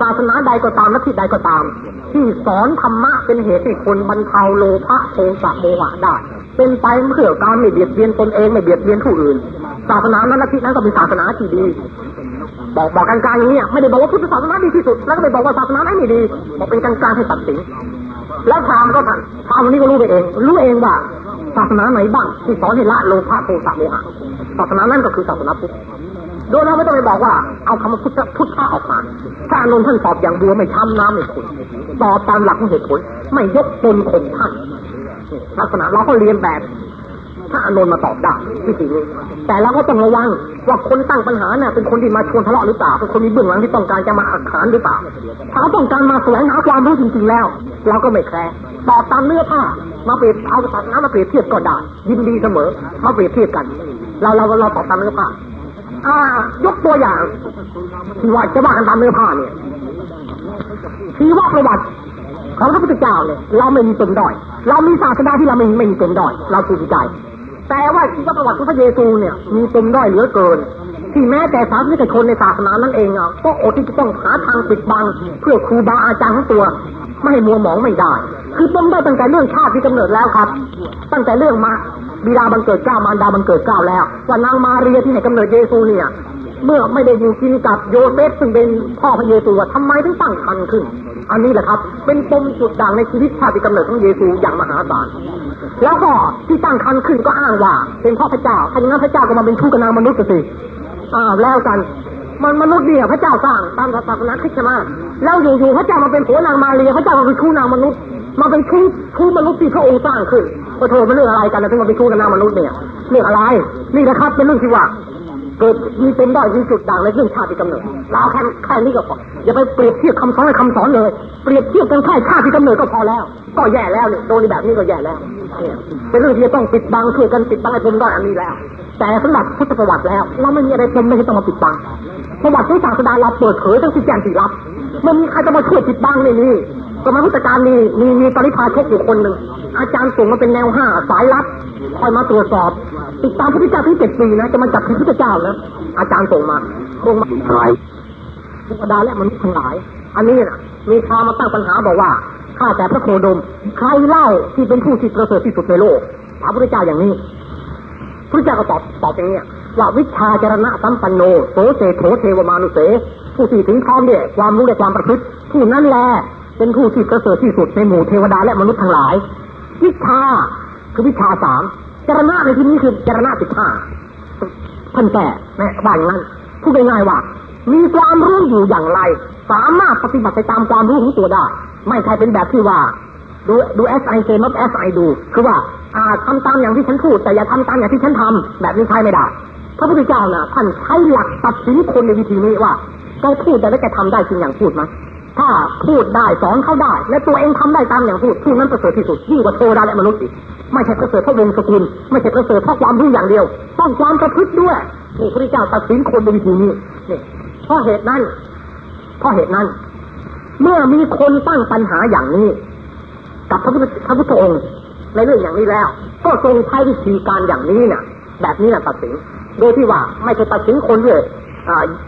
ศาสนาใดก็ตามลัทธิใดก็ตาม ที่สอนธรรมะเป็นเหตุให้คนบรรเทาโลภะโทสะโมหะได้เป็นไปเพื่อการไม่เบียดเบียนตนเองไม่เบียดเบียนผู้อื่น ศาสนานั้นลัทธินั้นก็เป็นศาสนาที่ดี บอกบอกกลางๆอย่างนี้ไม่ได้บอกว่าพุทธศาสนาดีที่สุด แล้วก็ไม่บอกว่าศาสนาไหนไม่ดีบอกเป็นกลางๆให้ตัดสิน แล้วพรามก็ทันพรามณ์นี้ก็รู้ไปเอง รู้เองว่าศาสนาไหนบ้างที่สอนให้ละโลภะโทสะโมหะศาสนานั้นก็คือศาสนาพุทธโดยเราไม่ต้องไปบอกว่า เอาคำว่าพุทธพุทธะออกมาถ้าอนนท่านตอบอย่างบัวไม่ช้ำน้ำไม่ขุนตอบตามหลักของเหตุผล ไม่ยกตนข่มท่านลักษณะเราก็เรียนแบบ ถ้าอานนท์มาตอบได้ที่สิ่งนี้แต่เราก็ต้องระวังว่าคนตั้งปัญหาเนี่ยเป็นคนที่มาชวนทะเลาะหรือเปล่าเป็นคนมีเบื้องหลังที่ต้องการจะมาอักขานหรือเปล่าถ้าต้องการมาแสวงหาความรู้จริงๆแล้ว เราก็ไม่แคร์ตอบตามเนื้อผ้ามาเปรียบเอาศาสนามาเปรียบเทียบก็ได้ยินดีเสมอ มาเปรียบเทียบกัน เราเราเราตอบตามเนื้อผ้าอ่ายกตัวอย่างที่ว่าจะว่ากันตามเนื้อผ้าเนี่ยชีวประวัติของพระพุทธเจ้าเนี่ยเราไม่มีตนด้อย เรามีศาสนาที่เราไม่ไม่มีตนด้อย เราภูมิใจ แต่ว่าชีวประวัติของพระเยซูเนี่ย มีตนด้อยเหลือเกิน ที่แม้แต่สานิกชนในศาสนานั้นเองอะก็อดที่จะต้องหาทางปิดบัง เพื่อครูบาอาจารย์ของตัว ไม่ให้มัวหมองไม่ได้ คือต้นได้ตั้งแต่เรื่องชาติที่กำเนิดแล้วครับ ตั้งแต่เรื่องมาบิดาบังเกิดเก้ามารดาบังเกิดเก้าแล้ว ว่านางมาเรียที่ให้กำเนิดเยซูเนี่ย เมื่อไม่ได้อยู่กินกับโยเซฟซึ่งเป็นพ่อพระเยซูทำไมถึงตั้งครรภ์ขึ้น อันนี้แหละครับ เป็นปมจุดด่างในชีวิตชาติกำเนิดของเยซูอย่างมหาศาลแล้วก็ที่ตั้งครรภ์ขึ้นก็อ้างว่า เป็นพ่อพระเจ้าถ้าอย่างนั้นพระเจ้าก็มาเป็นชู้กับนางมนุษย์สิอ้าวแล้วกัน มันมนุษย์เนี่ยพระเจ้าสร้างตามศาสนาคริสต์มาแล้วอยู่ๆพระเจ้ามาเป็นผัวนางมาเรียพระเจ้าก็คือชู้นางมนุษย์มาเป็นชู้ชู้มนุษย์ที่พระองค์สร้างขึ้นก็โทษมันเรื่องอะไรกันนะถึงมาเป็นชู้กับนางมนุษย์เนี่ยเรื่องอะไร นี่นะครับเป็นเรื่องที่ว่า เกิดมีเป็นได้ที่จุดด่างในเรื่องชาติกำเนิดเราแค่แค่นี้ก็พออย่าไปเปรียบเทียบคำสอนในคำสอนเลย เปรียบเทียบกันแค่ชาติกำเนิดก็พอแล้ว ก็แย่แล้วเนี่ยโดนแบบนี้ก็แย่แล้วเนี่ยเป็นเรื่องที่จะต้องปิดบังช่วยกันปิดบังไอ้ผมได้อันนี้แล้ว แต่สำหรับพุทธประวัติแล้ว เราไม่มีอะไรผมไม่ต้องมาปิดบังประวัติของศาสดาเราเปิดเผยทั้งที่แจ้งที่รับมันมีใครจะมาช่วยปิดบังในนี้ สมัยพุทธกาลมีมีมีปริพาชกอยู่คนหนึ่งอาจารย์ส่งมาเป็นแนวห้าสายลับคอยมาตรวจสอบติดตามพระพุทธเจ้าที่เจ็ดปีนะจะมาจับพระพุทธเจ้านะอาจารย์ส่งมาคงมาใครเทวดาและมนุษย์ทั้งหลาย อันนี้นะมีชาวมาตั้งปัญหาบอกว่าข้าแต่พระโคดม ใครเล่าที่เป็นผู้ที่ประเสริฐที่สุดในโลกถามพระพุทธเจ้าอย่างนี้พระเจ้าก็ตอบตอบอย่างนี้ว่าวิชาจรณะสัมปันโนโสเศโถเทวมานุเสผู้ที่ถึงพร้อมเนี่ยความรู้และความประพฤติผู้นั้นแหละ เป็นผู้ที่ประเสริฐที่สุดในหมู่เทวดาและมนุษย์ทั้งหลาย วิชาคือวิชาสามจรณะในที่นี้คือจรณะสิบห้าท่านแก่แม่ว่าอย่างนั้นพูดง่ายๆว่า มีความรู้อยู่อย่างไร สามารถปฏิบัติไปตามความรู้ของตัวได้ ไม่ใช่เป็นแบบที่ว่าดูดูแอสไอเซมับแอสไอดูคือว่าอ่าทำตามอย่างที่ฉันพูด แต่อย่าทำตามอย่างที่ฉันทำแบบนี้ใช้ไม่ได้พระพุทธเจ้าน่ะท่านใช้หลักตัดสินคนในวิธีนี้ว่าแกพูดแต่แล้วแกทำได้จริงอย่างพูดไหม ถ้าพูดได้สอนเขาได้ และตัวเองทำได้ตามอย่างพูดที่นั้นประเสริฐที่สุดยิ่งกว่าเทวดาและมนุษย์อีกไม่ใช่ประเสริฐเพราะวงสกุล ไม่ใช่ประเสริฐเพราะความรู้อย่างเดียว ต้องความประพฤติด้วยนี่พระเจ้าตัดสินคนในวิธีนี้นี่เพราะเหตุนั้นเพราะเหตุนั้น เมื่อมีคนตั้งปัญหาอย่างนี้ กับพระพุทธพระพุทธองค์ในเรื่องอย่างนี้แล้ว ก็ทรงใช้วิธีการอย่างนี้เนี่ยแบบนี้นะตัดสิน โดยที่ว่าไม่ใช่ตัดสินคนด้วย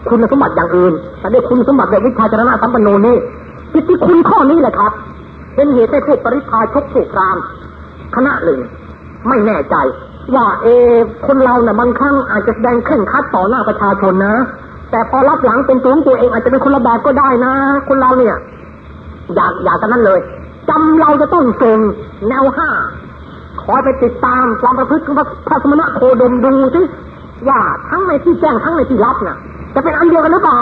คุณสมบัติอย่างอื่น แต่ด้วยคุณสมบัติแบบวิชาจรณะสัมปันโนนี้จิตที่คุณข้อนี้แหละครับ เป็นเหตุให้พวกปริพาชกผูกราม คณะหนึ่งไม่แน่ใจ ว่าเอคนเราเนี่ยบางครั้งอาจจะแสดงเคร่งคัดต่อหน้าประชาชนนะ แต่พอรับหลังเป็นตัวตัวเองอาจจะเป็นคนละแบบก็ได้นะ คนเราเนี่ย อยากอยากกันนั้นเลยจำเราจะต้องส่งแนวห้าคอยไปติดตามความประพฤติของพระสมณะโคดมดูสิ ว่าทั้งในที่แจ้งทั้งในที่รับน่ะ จะเป็นอันเดียวกันหรือเปล่า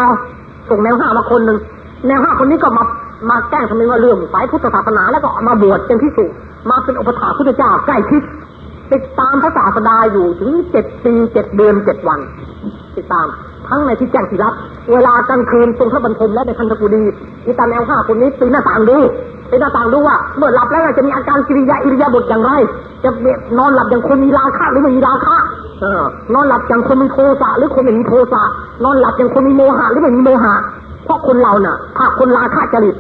ส่งแนวห้ามาคนหนึ่งแนวห้าคนนี้ก็มามาแกล้งทำเป็นว่าเรื่องสายพุทธศาสนาแล้วก็มาบวชเป็นพิสุมาเป็นอุปถาพุทธเจ้าใกล้ชิดติดตามพระศาสดาอยู่ถึงเจ็ดปีเจ็ดเดือนเจ็ดวัน ติดตาม ทั้งในที่แจ้งที่รับ เวลากลางคืนทรงพระบรรทมและในคันธกุดีอีตาแนวห้าคนนี้ปีหน้าต่างดูปีหน้าต่างดูว่า เมื่อหลับแล้วจะมีอาการกิริยาอิริยาบถอย่างไร จะนอนหลับอย่างคนมีราคะหรือไม่มีราคะนอนหลับอย่างคนมีโทสะหรือคนไม่มีโทสะนอนหลับอย่างคนมีโมหะหรือไม่มีโมหะเพราะคนเราน่ะถ้าคนราคะจริต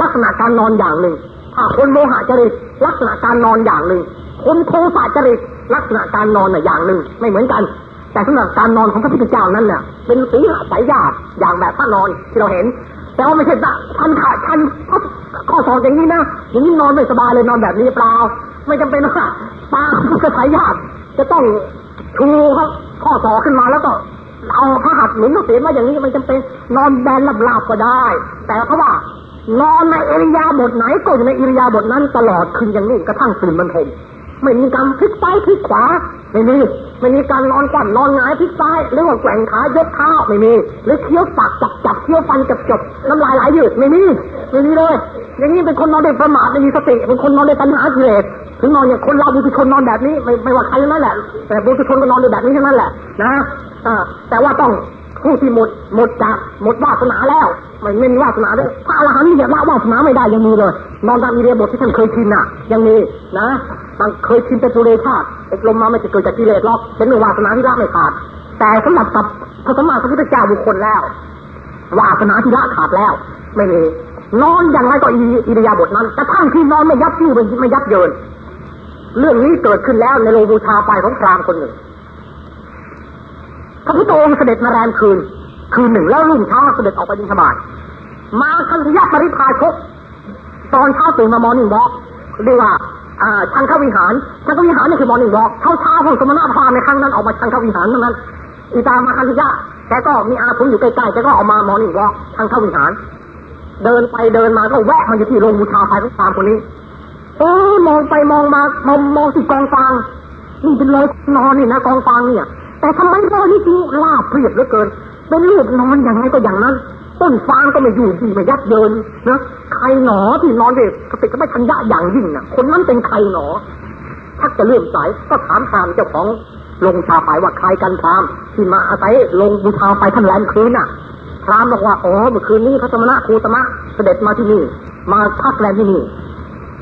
ลักษณะการนอนอย่างหนึ่งถ้าคนโมหะจริตลักษณะการนอนอย่างหนึ่งคนโทสะจริตลักษณะการนอนน่ะอย่างหนึ่งไม่เหมือนกัน แต่สำหรับการนอนของพระพุทธเจ้านั้นเนี่ยเป็นสีหสายญาติอย่างแบบพระนอนที่เราเห็น แต่ว่าไม่ใช่ท่านขาดท่านข้อสองอย่างนี้นะอย่างนี้นอนไม่สบายเลยนอนแบบนี้เปล่า ไม่จำเป็นว่าตาพุทธสายญาติจะต้องชูข้อสอขึ้นมาแล้วก็เอาพระหัตถ์หนุนเสียนมาอย่างนี้มันจำเป็นนอนแบนหลับๆก็ได้ แต่เขาว่านอนในอิริยาบถไหนก็อยู่ในอิริยาบถนั้นตลอดคืนอย่างนี้กระทั่งตื่นบรรทม ไม่มีการพลิกซ้ายพลิกขวาไม่มีไม่มีการนอนกว่ำนอนหงายพลิกซ้ายหรือว่าแกว่งขายกเท้าไม่มี หรือเคี้ยวปากจับจับเคี้ยวฟันจับจบน้ำลายไหลยืดไม่มีไม่มีเลยอย่างนี้เป็นคนนอนด้วยประมาทไม่มีสติเป็นคนนอนด้วยตัณหากิเลสถึงนอนอย่างคนเราบุตรชนนอนแบบนี้ไม่ไม่ว่าใครนั่นแหละแต่บุตรชนก็นอนด้วยแบบนี้ทั้งนั้นแหละนะอ่าแต่ว่าต้อง ผู้ที่หมดหมดจากหมดวาสนาแล้ว ไม่ไม่มีวาสนาด้วยพระอรหันต์นี่ยละวาสนาไม่ได้ยังมีเลยนอนตามอิเดียบทที่ท่านเคยชินอะ ยังมีนะบางเคยชินเป็นตุเรชาติอบรมมาไม่จะเกิดจากกิเลสหรอกเป็นวาสนาที่ละไม่ขาด แต่สำหรับกับพระสมมาพระพุทธเจ้าบุคคลแล้ววาสนาที่ละขาดแล้ว ไม่มีนอนอย่างไรก็อิริยบถนั้นกระทั่งที่นอนไม่ยับยิ่งไม่ยับเยินเรื่องนี้เกิดขึ้นแล้วในโรงบูชาไฟของพรามคนหนึ่ง พระพุทธองค์เสด็จมาแรมคืน คืนหนึ่งแล้วรุ่งเช้าเสด็จออกไปบิณฑบาตมาคันธยะปริพาชกตอนเช้าตื่นมามอนิ่งบอกเรียกว่าอ่าชันเข้าวิหารชันเข้าวิหารนี่คือมอนิ่งบอกเช้าเช้าพระสมณะพราหมณ์ในครั้งนั้นออกมาชันเข้าวิหารนั้นอีตามาคันธยะแกก็มีอาทุนอยู่ใกล้ๆแกก็ออกมามอนิ่งบอกชันเข้าวิหาร เดินไปเดินมาก็แวะมาอยู่ที่โรงบูชาไฟของพราหมณ์คนนี้โอ้มองไปมองมามองมองที่กองฟางนี่เป็นรอยนอนนี่นะกองฟางเนี่ย แต่ทำไมรอยนี่จริงลาบเพียบเหลือเกิน เป็นรูปนอนอย่างไรก็อย่างนั้น ต้นฟางก็ไม่อยู่ดีไม่ยัดเยินนะใครหนอที่นอนเด็กกติก็ไม่ทันยะอย่างยิ่งนะคนนั้นเป็นใครหนอถ้าจะเลื่อมใสก็ถามพามเจ้าของลงชาไฟว่าใครกันพรามที่มาอาศัยลงบูชาไฟท่านแรมคืนน่ะพรามบอกว่าอ๋อเมื่อคืนนี้พระสมณะครูตมะเสด็จมาที่นี่ มาพักแรมที่นี่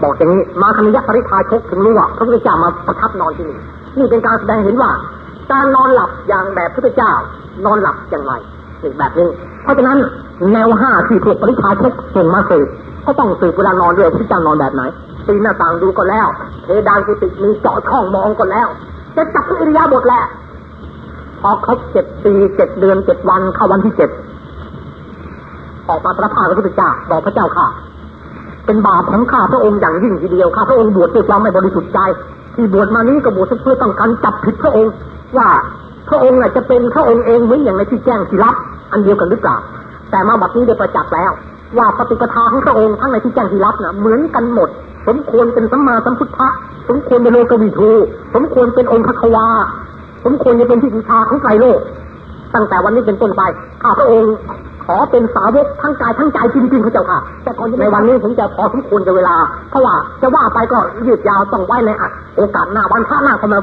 บอกอย่างนี้มาคณิยะปริพาชกถึงรู้ว่าพระพุทธเจ้ามาประทับนอนที่นี่ นี่เป็นการแสดงเห็นว่า การนอนหลับอย่างแบบพระเจ้า นอนหลับอย่างไรนี่แบบนี้ เพราะฉะนั้นแนวห้าที่ถูกปริพาชกส่งมาสืบก็ต้องสืบเวลานอนด้วยพระพุทธเจ้านอนแบบไหนปีหน้าต่างดูก็แล้วเพดานกุฏิมีเจาะช่องมองก็แล้วจะจับอิริยาบถแหละพอครบเจ็ดปีเจ็ดเดือนเจ็ดวันเข้าวันที่เจ็ดออกมาประพาพระพุทธเจ้าบอกพระเจ้าค่ะ เป็นบาปของข้าพระองค์อย่างยิ่งทีเดียวข้าพระองค์บวชด้วยความไม่บริสุทธิ์ใจ ที่บวชมานี้ก็บวชเพื่อต้องการจับผิดพระองค์ ว่าพระองค์จะเป็นพระองค์เองเหมือนอย่างในที่แจ้งที่รับอันเดียวกันหรือเปล่าแต่มาบัดนี้ได้ประจักษ์แล้ว ว่าปฏิปทาของพระองค์ทั้งในที่แจ้งที่รับน่ะเหมือนกันหมด สมควรเป็นสัมมาสัมพุทธะสมควรเป็นโลกวิทูสมควรเป็นองค์พระควาสมควรจะเป็นที่บูชาของไตรโลก ตั้งแต่วันนี้เป็นต้นไปข้าพระองค์ขอเป็นสาวกทั้งกายทั้งใจจริงๆพระเจ้าค่ะ แต่ก่อนในวันนี้ผมจะขอสมควรกับเวลา เพราะว่าจะว่าไปก็ยืดยาวต้องไว้ในโอกาสหน้าวันพระหน้าก็มา